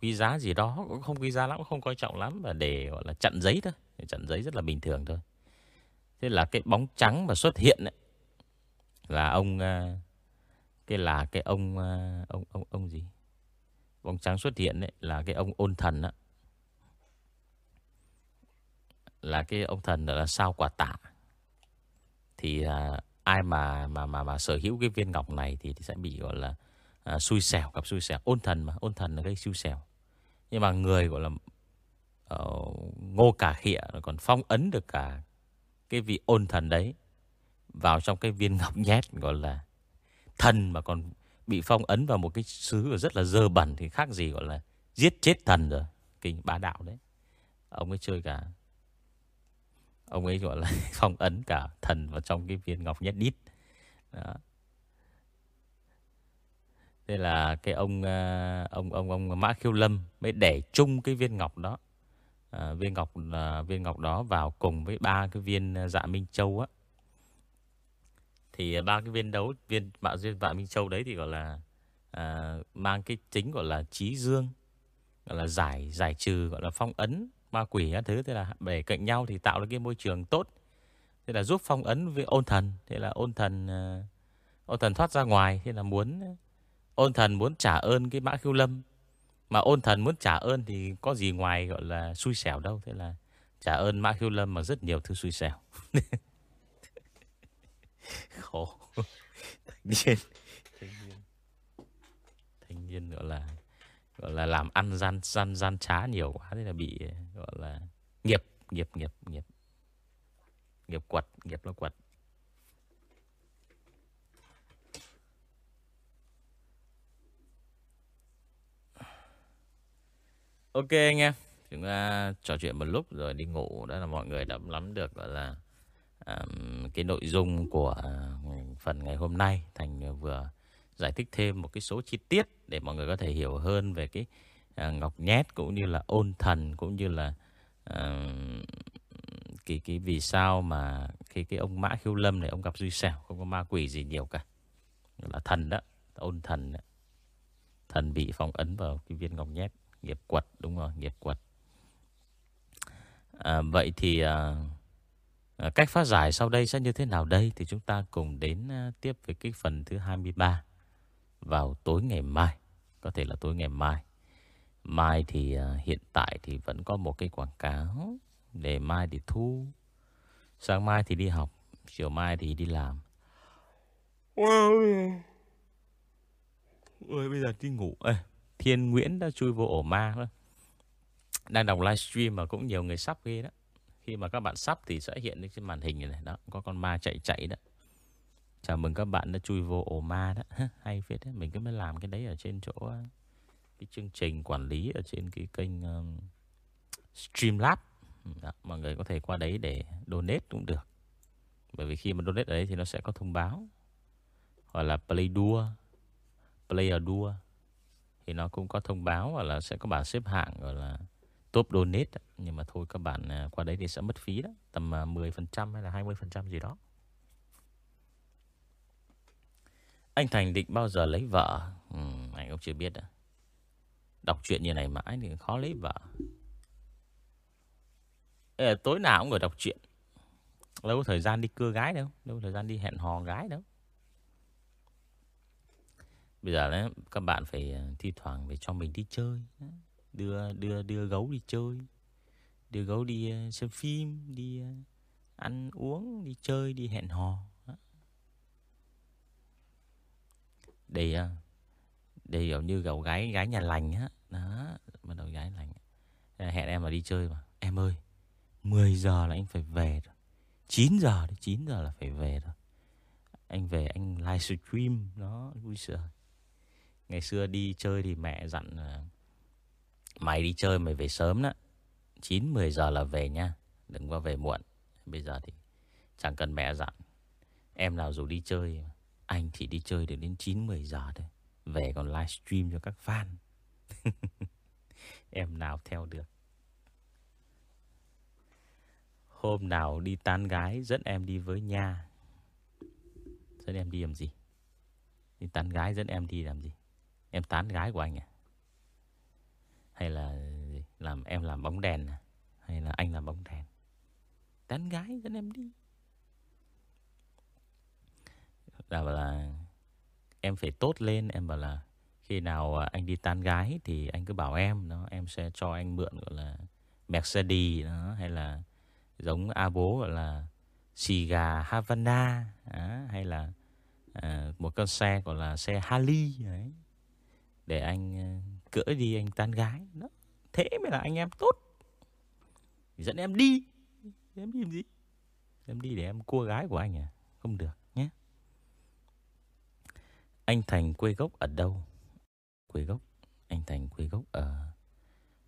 quý giá gì đó cũng không quý giá lắm không coi trọng lắm và để gọi là chặn giấy thôi. Chặn giấy rất là bình thường thôi. Thế là cái bóng trắng mà xuất hiện ấy, là ông ờ, cái là cái ông ờ, ông ông ông gì? Bóng trắng xuất hiện đấy là cái ông ôn thần đó là cái ông thần là sao quả tạ. Thì à, ai mà mà mà mà sở hữu cái viên ngọc này thì, thì sẽ bị gọi là à, xui xẻo gặp xui xẻo. Ôn thần mà ôn thần là gây xui xẻo. Nhưng mà người gọi là uh, ngô cả khịa còn phong ấn được cả cái vị ôn thần đấy vào trong cái viên ngọc nhét gọi là thần mà còn bị phong ấn vào một cái xứ rất là dơ bẩn thì khác gì gọi là giết chết thần rồi kinh bá đạo đấy ông ấy chơi cả ông ấy gọi là phong ấn cả thần vào trong cái viên ngọc nhét đít đó. Thế là cái ông ờ, ông ông ông Mã Khiêu Lâm mới để chung cái viên ngọc đó. À, viên ngọc à, viên ngọc đó vào cùng với ba cái viên dạ Minh Châu á. Thì à, ba cái viên đấu viên mạo duyên vạn Minh Châu đấy thì gọi là à, mang cái chính gọi là trí dương, gọi là giải giải trừ gọi là phong ấn ma quỷ các thứ thế là để cạnh nhau thì tạo ra cái môi trường tốt. Thế là giúp phong ấn với ôn thần, thế là ôn thần à, ôn thần thoát ra ngoài, thế là muốn ôn thần muốn trả ơn cái Mã Khiêu Lâm. Mà ôn thần muốn trả ơn thì có gì ngoài gọi là xui xẻo đâu, thế là trả ơn Mã Khiêu Lâm mà rất nhiều thứ xui xẻo. Khổ. Thanh niên. Thanh niên. Thanh niên gọi là gọi là làm ăn gian gian gian trá nhiều quá thế là bị gọi là nghiệp nghiệp nghiệp nghiệp nghiệp quật nghiệp nó quật ok anh em chúng ta trò chuyện một lúc rồi đi ngủ đó là mọi người đã lắm được gọi là cái nội dung của ờ, phần ngày hôm nay thành vừa giải thích thêm một cái số chi tiết để mọi người có thể hiểu hơn về cái ờ, ngọc nhét cũng như là ôn thần cũng như là à, cái cái vì sao mà khi cái ông Mã Khiêu Lâm này ông gặp duy xẻo không có ma quỷ gì nhiều cả là thần đó ôn thần đó. thần bị phong ấn vào cái viên ngọc nhét nghiệp quật đúng rồi nghiệp quật à, vậy thì à, Ờ, cách phá giải sau đây sẽ như thế nào đây thì chúng ta cùng đến ờ, tiếp với cái phần thứ 23 vào tối ngày mai. Có thể là tối ngày mai. Mai thì ờ, hiện tại thì vẫn có một cái quảng cáo để mai thì thu. Sáng mai thì đi học. Chiều mai thì đi làm wow Ôi bây giờ đi ngủ Ê, Thiên Nguyễn đã chui vô ổ ma đó. Đang đọc livestream mà cũng nhiều người sắp ghê đó khi mà các bạn sắp thì sẽ hiện lên trên màn hình này Đó có con ma chạy chạy đó. Chào mừng các bạn đã chui vô ổ ma đó. Hay phết đấy Mình cứ mới làm cái đấy ở trên chỗ ờ, Cái chương trình quản lý Ở trên cái kênh ờ, um, Streamlabs ừ, đó, Mọi người có thể qua đấy để donate cũng được. Bởi vì khi mà donate ở đấy Thì nó sẽ có thông báo. Hoặc là play đua Player đua Thì nó cũng có thông báo Hoặc là sẽ có bảng xếp hạng Gọi là top donate Nhưng mà thôi các bạn à, qua đấy thì sẽ mất phí đó Tầm à, 10% hay là 20% gì đó. Anh Thành định bao giờ lấy vợ? Ừ, Anh cũng chưa biết đó. Đọc chuyện như này mãi thì khó lấy vợ. Ê, Tối nào cũng ngồi đọc chuyện. Đâu có thời gian đi cưa gái đâu Đâu có thời gian đi hẹn hò gái đâu. Bây giờ đấy, các bạn phải à, thi thoảng phải cho mình đi chơi. Đưa đưa đưa gấu đi chơi. Đưa gấu đi ờ, xem phim Đi ờ, ăn uống Đi chơi, đi hẹn hò. Đây Đây giống như gấu gái gái nhà lành á. Đó Bắt đầu gái lành. Hẹn em mà đi chơi mà. Em ơi 10 giờ là anh phải về rồi. 9 giờ đấy 9 giờ là phải về rồi. Anh về anh livestream nó, vui sợ Ngày xưa đi chơi thì mẹ dặn Mày đi chơi, mày về sớm đó. 9-10 giờ là về nha. Đừng có về muộn. Bây giờ thì chẳng cần mẹ dặn. Em nào dù đi chơi, Anh thì đi chơi được đến 9-10 giờ thôi. Về còn livestream cho các fan. Em nào theo được. Hôm nào đi tán gái, Dẫn em đi với nha. Dẫn em đi làm gì? Đi tán gái, dẫn em đi làm gì? Em tán gái của anh à? Hay là làm em làm bóng đèn à? Hay là anh làm bóng đèn? Tán gái dẫn em đi. Là bảo là Em phải tốt lên. Em bảo là Khi nào anh đi tán gái Thì anh cứ bảo em đó Em sẽ cho anh mượn gọi là Mercedes đó Hay là giống A bố gọi là xì gà Havana đó, Hay là à, Một con xe gọi là xe Harley đấy để anh cưỡi đi anh tán gái. Đó. Thế mới là anh em tốt. Dẫn em đi. Em đi làm gì? Em đi để em cua gái của anh à? Không được nhé. Anh Thành quê gốc ở đâu? Quê gốc. Anh Thành quê gốc ở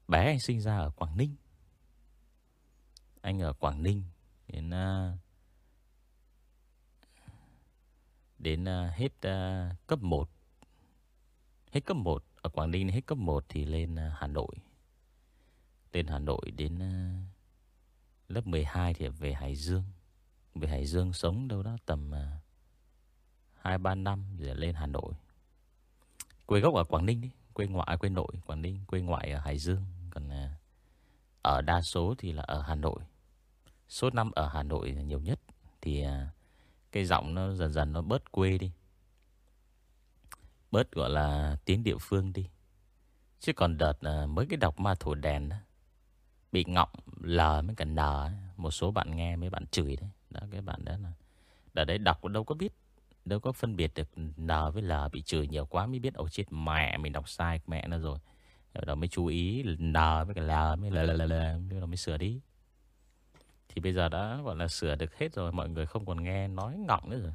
Bé anh sinh ra ở Quảng Ninh. Anh ở Quảng Ninh Đến à, Đến à, à, hết cấp 1 Hết cấp 1 ở Quảng Ninh hết cấp 1 thì lên à, Hà Nội. Lên Hà Nội đến à, Lớp 12 thì về Hải Dương. Về Hải Dương sống đâu đó tầm à, 2-3 năm Rồi lên Hà Nội. Quê gốc ở Quảng Ninh đi Quê ngoại, quê nội Quảng Ninh Quê ngoại ở Hải Dương. Còn ở đa số thì là ở Hà Nội. Số năm ở Hà Nội nhiều nhất. Thì cái giọng nó dần dần nó bớt quê đi. Bớt gọi là tiếng địa phương đi. Chứ còn đợt à, mới cái đọc ma thủ đèn đó, Bị ngọng L mới cả N Một số bạn nghe mấy bạn chửi đấy. Đó cái bạn đó là Đợt đấy đọc đâu có biết Đâu có phân biệt được N với L Bị chửi nhiều quá mới biết Ôi chết mẹ mình đọc sai mẹ nó rồi. Rồi đó mới chú ý N với cả L mới L L L Rồi mới sửa đi. Thì bây giờ đã gọi là sửa được hết rồi Mọi người không còn nghe nói ngọng nữa rồi.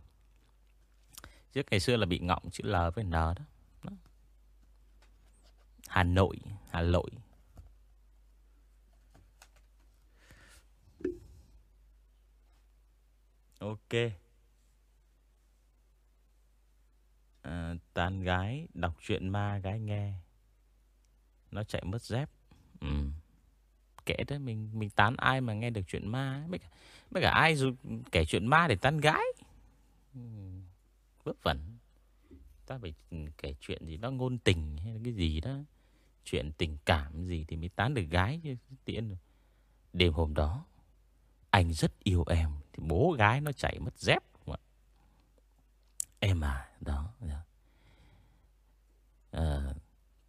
Chứ ngày xưa là bị ngọng chữ L với N đó. đó. Hà Nội, Hà Nội. Ok. À, tán gái đọc chuyện ma gái nghe. Nó chạy mất dép. Ừ. Kể đó mình mình tán ai mà nghe được chuyện ma mấy, mấy cả ai dù kể chuyện ma để tán gái. Ừ vớ vẩn. Ta phải kể chuyện gì đó ngôn tình hay là cái gì đó. Chuyện tình cảm gì thì mới tán được gái chứ tiễn đêm hôm đó anh rất yêu em thì bố gái nó chảy mất dép em à đó, đó. À,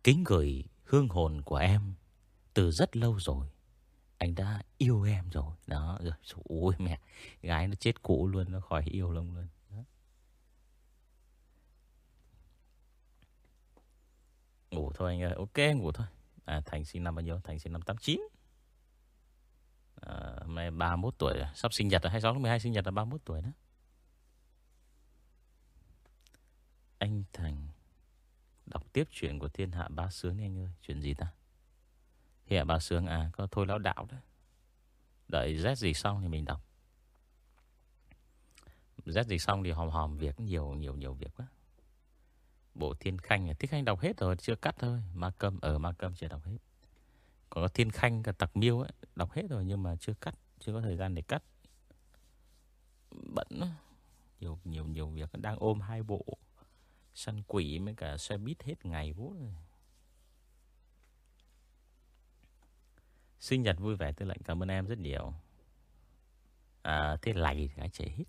kính gửi hương hồn của em từ rất lâu rồi. Anh đã yêu em rồi Đó rồi. Ôi mẹ Gái nó chết cũ luôn Nó khỏi yêu lông luôn Đó. Ngủ thôi anh ơi. Ok ngủ thôi. À, Thành sinh năm bao nhiêu? Thành sinh năm 89 à, Hôm nay 31 tuổi Sắp sinh nhật rồi 26 tháng 12 sinh nhật là 31 tuổi đó. Anh Thành Đọc tiếp chuyện của thiên hạ bá sướng đi anh ơi. Chuyện gì ta? Thiên hạ bá sướng à Có thôi lão đạo đó. Đợi Z gì xong thì mình đọc. Z gì xong thì hòm hòm việc Nhiều nhiều nhiều việc quá. Bộ Thiên Khanh Thiên Khanh đọc hết rồi, chưa cắt thôi. Ma Câm, ở Ma Câm chưa đọc hết. Còn có Thiên Khanh cả Tặc Miêu ấy, Đọc hết rồi nhưng mà chưa cắt, Chưa có thời gian để cắt. Bận Nhiều nhiều nhiều việc, Đang ôm hai bộ Săn quỷ với cả xe buýt hết ngày bố rồi. Sinh nhật vui vẻ, tư lệnh cảm ơn em rất nhiều. À thế lầy cái ai hít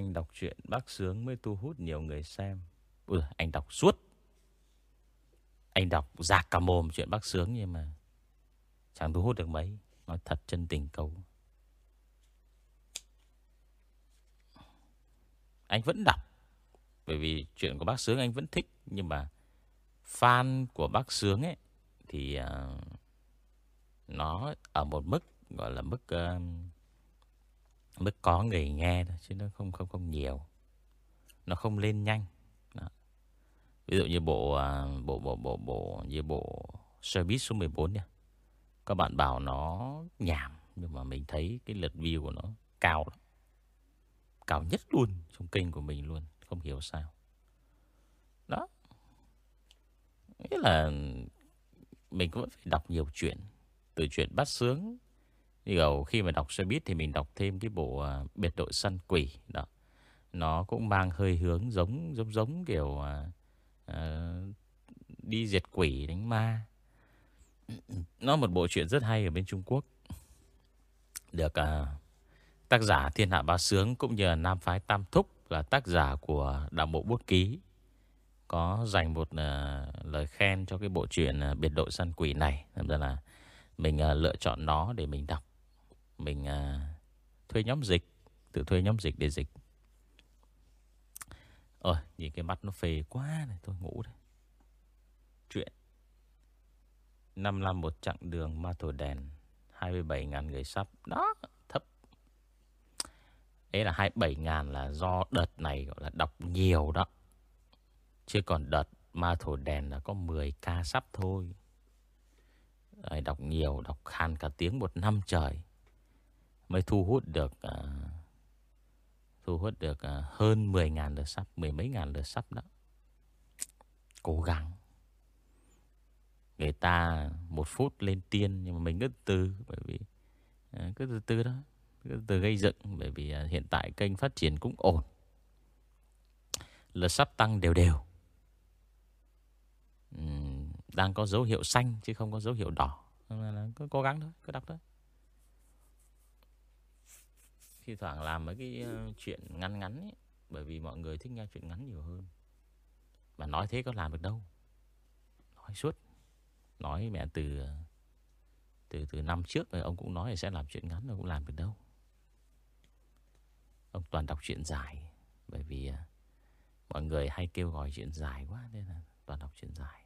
Anh đọc truyện bác sướng mới thu hút nhiều người xem. Ừ, anh đọc suốt. Anh đọc giạc cả mồm chuyện bác sướng Nhưng mà Chẳng thu hút được mấy. Nói thật chân tình cầu. Anh vẫn đọc Bởi vì chuyện của bác sướng anh vẫn thích Nhưng mà Fan của bác sướng ấy Thì uh, Nó ở một mức Gọi là mức uh, mới có người nghe thôi, Chứ nó không không không nhiều. Nó không lên nhanh. Đó. Ví dụ như bộ à, Bộ bộ bộ bộ, Như bộ Service số 14 nha. Các bạn bảo nó nhảm, Nhưng mà mình thấy cái lượt view của nó cao lắm. Cao nhất luôn trong kênh của mình luôn, Không hiểu sao. Đó. Nghĩa là Mình cũng phải đọc nhiều chuyện, Từ chuyện bắt sướng Kiểu khi mà đọc xe buýt Thì mình đọc thêm cái bộ uh, biệt đội săn quỷ Đó. Nó cũng mang hơi hướng giống giống giống kiểu uh, Đi diệt quỷ đánh ma. Nó một bộ truyện rất hay ở bên Trung Quốc. Được uh, tác giả Thiên Hạ Bá Sướng Cũng như Nam Phái Tam Thúc Là tác giả của Đạo Bộ Bút Ký Có dành một uh, lời khen cho cái bộ truyện uh, Biệt đội săn quỷ này. Nên là mình uh, lựa chọn nó để mình đọc. Mình à, thuê nhóm dịch Tự thuê nhóm dịch để dịch. Ôi nhìn cái mắt nó phê quá này Tôi ngủ đây. Chuyện. 5 năm một chặng đường ma thổi đèn 27.000 người sắp. Đó thấp. Đấy là 27.000 là do đợt này gọi là đọc nhiều đó. Chứ còn đợt ma thổi đèn là có 10 ca sắp thôi. Đấy, Đọc nhiều Đọc hàn cả tiếng một năm trời. Mới thu hút được uh, Thu hút được uh, hơn 10.000 lượt sắp Mười mấy ngàn lượt sắp đó. Cố gắng. Người ta một phút lên tiên Nhưng mà mình cứ từ Bởi vì à, cứ từ từ đó Cứ từ gây dựng Bởi vì à, hiện tại kênh phát triển cũng ổn. Lượt sắp tăng đều đều. Uhm, Đang có dấu hiệu xanh Chứ không có dấu hiệu đỏ. Nên là cứ cố gắng thôi Cứ đọc thôi thi thoảng làm mấy cái uh, chuyện ngắn ngắn ấy, Bởi vì mọi người thích nghe chuyện ngắn nhiều hơn. Mà nói thế có làm được đâu. Nói suốt. Nói mẹ từ ờ, Từ từ năm trước rồi Ông cũng nói là sẽ làm chuyện ngắn rồi cũng làm được đâu. Ông toàn đọc chuyện dài Bởi vì ờ, Mọi người hay kêu gọi chuyện dài quá Nên là toàn đọc chuyện dài.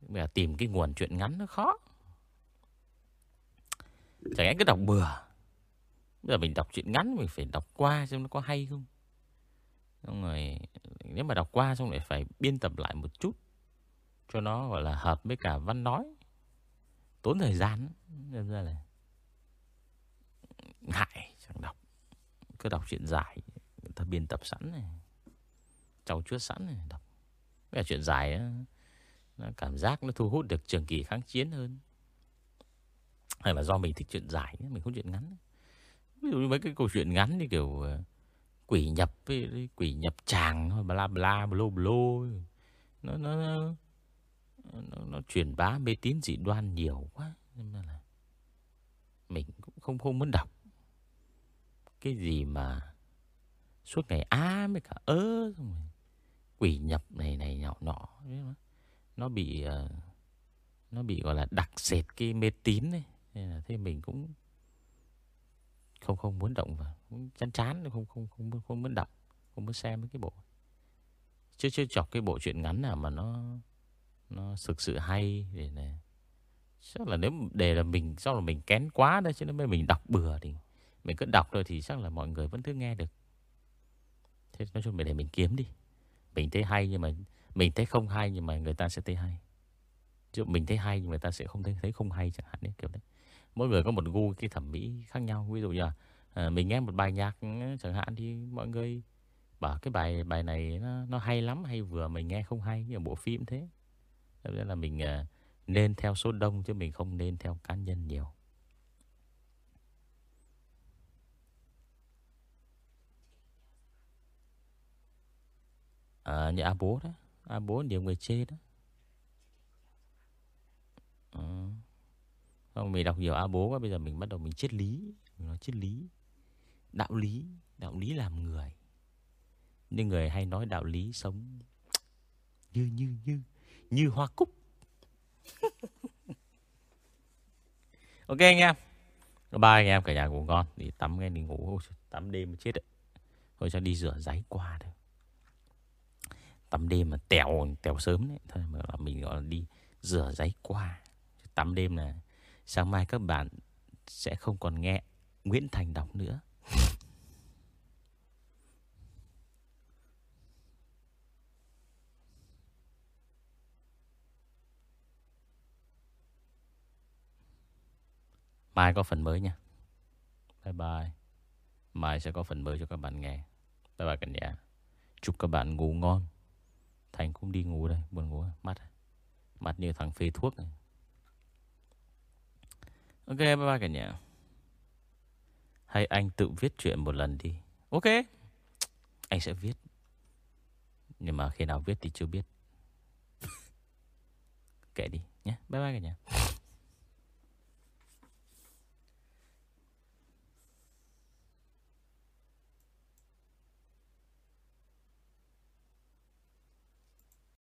Bây giờ tìm cái nguồn chuyện ngắn nó khó. Chẳng lẽ cứ đọc bừa. Bây giờ mình đọc chuyện ngắn Mình phải đọc qua xem nó có hay không. Xong rồi Nếu mà đọc qua xong lại phải biên tập lại một chút cho nó gọi là hợp với cả văn nói. Tốn thời gian nên ra là ngại chẳng đọc. Cứ đọc chuyện dài người ta biên tập sẵn này trau chuốt sẵn này đọc. Cái chuyện dài đó, nó cảm giác nó thu hút được trường kỳ kháng chiến hơn. Hay là do mình thích chuyện dài mình không chuyện ngắn ví dụ như mấy cái câu chuyện ngắn như kiểu ờ, quỷ nhập với quỷ nhập tràng bla bla bla bla nó nó nó, nó truyền bá mê tín dị đoan nhiều quá nên là Mình cũng không không muốn đọc. Cái gì mà Suốt ngày á với cả ớ Quỷ nhập này này nhỏ nọ Nó bị ờ, Nó bị gọi là đặc sệt cái mê tín ấy. Nên là thế mình cũng không không muốn động vào. Chán chán không không không không muốn đọc Không muốn xem cái bộ. Chứ chưa chọc cái bộ truyện ngắn nào mà nó Nó thực sự hay để này Chắc là nếu để là mình Sau là mình kén quá đấy Chứ nếu mình đọc bừa thì Mình cứ đọc thôi thì chắc là mọi người vẫn cứ nghe được. Thế nói chung mình để mình kiếm đi. Mình thấy hay nhưng mà Mình thấy không hay nhưng mà người ta sẽ thấy hay. Chứ mình thấy hay nhưng người ta sẽ không thấy, thấy không hay chẳng hạn đấy kiểu đấy. Mỗi người có một gu cái thẩm mỹ khác nhau. Ví dụ như là à, Mình nghe một bài nhạc ừ, chẳng hạn thì mọi người Bảo cái bài bài này nó, nó hay lắm Hay vừa mình nghe không hay Như bộ phim thế. Nên là mình à, nên theo số đông Chứ mình không nên theo cá nhân nhiều. À, Như A bố đó. A bố nhiều người chê đó. À. Không, mình đọc nhiều A bố quá Bây giờ mình bắt đầu mình triết lý. Mình nói triết lý. Đạo lý. Đạo lý làm người. Nhưng người hay nói đạo lý sống Như như như Như hoa cúc. Ok anh em. Ba anh em cả nhà ngủ ngon. Đi tắm nghe đi ngủ Tắm đêm chết đấy. Thôi cho đi rửa giấy qua thôi. Tắm đêm mà tèo tèo sớm đấy. Thôi mà mình gọi là đi rửa giấy qua. Tắm đêm là Sáng mai các bạn sẽ không còn nghe Nguyễn Thành đọc nữa. Mai có phần mới nha. Bye bye. Mai sẽ có phần mới cho các bạn nghe. Bye bye cả nhà. Chúc các bạn ngủ ngon. Thành cũng đi ngủ đây, Buồn ngủ. Mắt à? Mắt như thằng phê thuốc này. Ok, bye bye cả nhà. Hay anh tự viết chuyện một lần đi. Ok. Anh sẽ viết. Nhưng mà khi nào viết thì chưa biết. Kệ đi nhé. Bye bye cả nhà.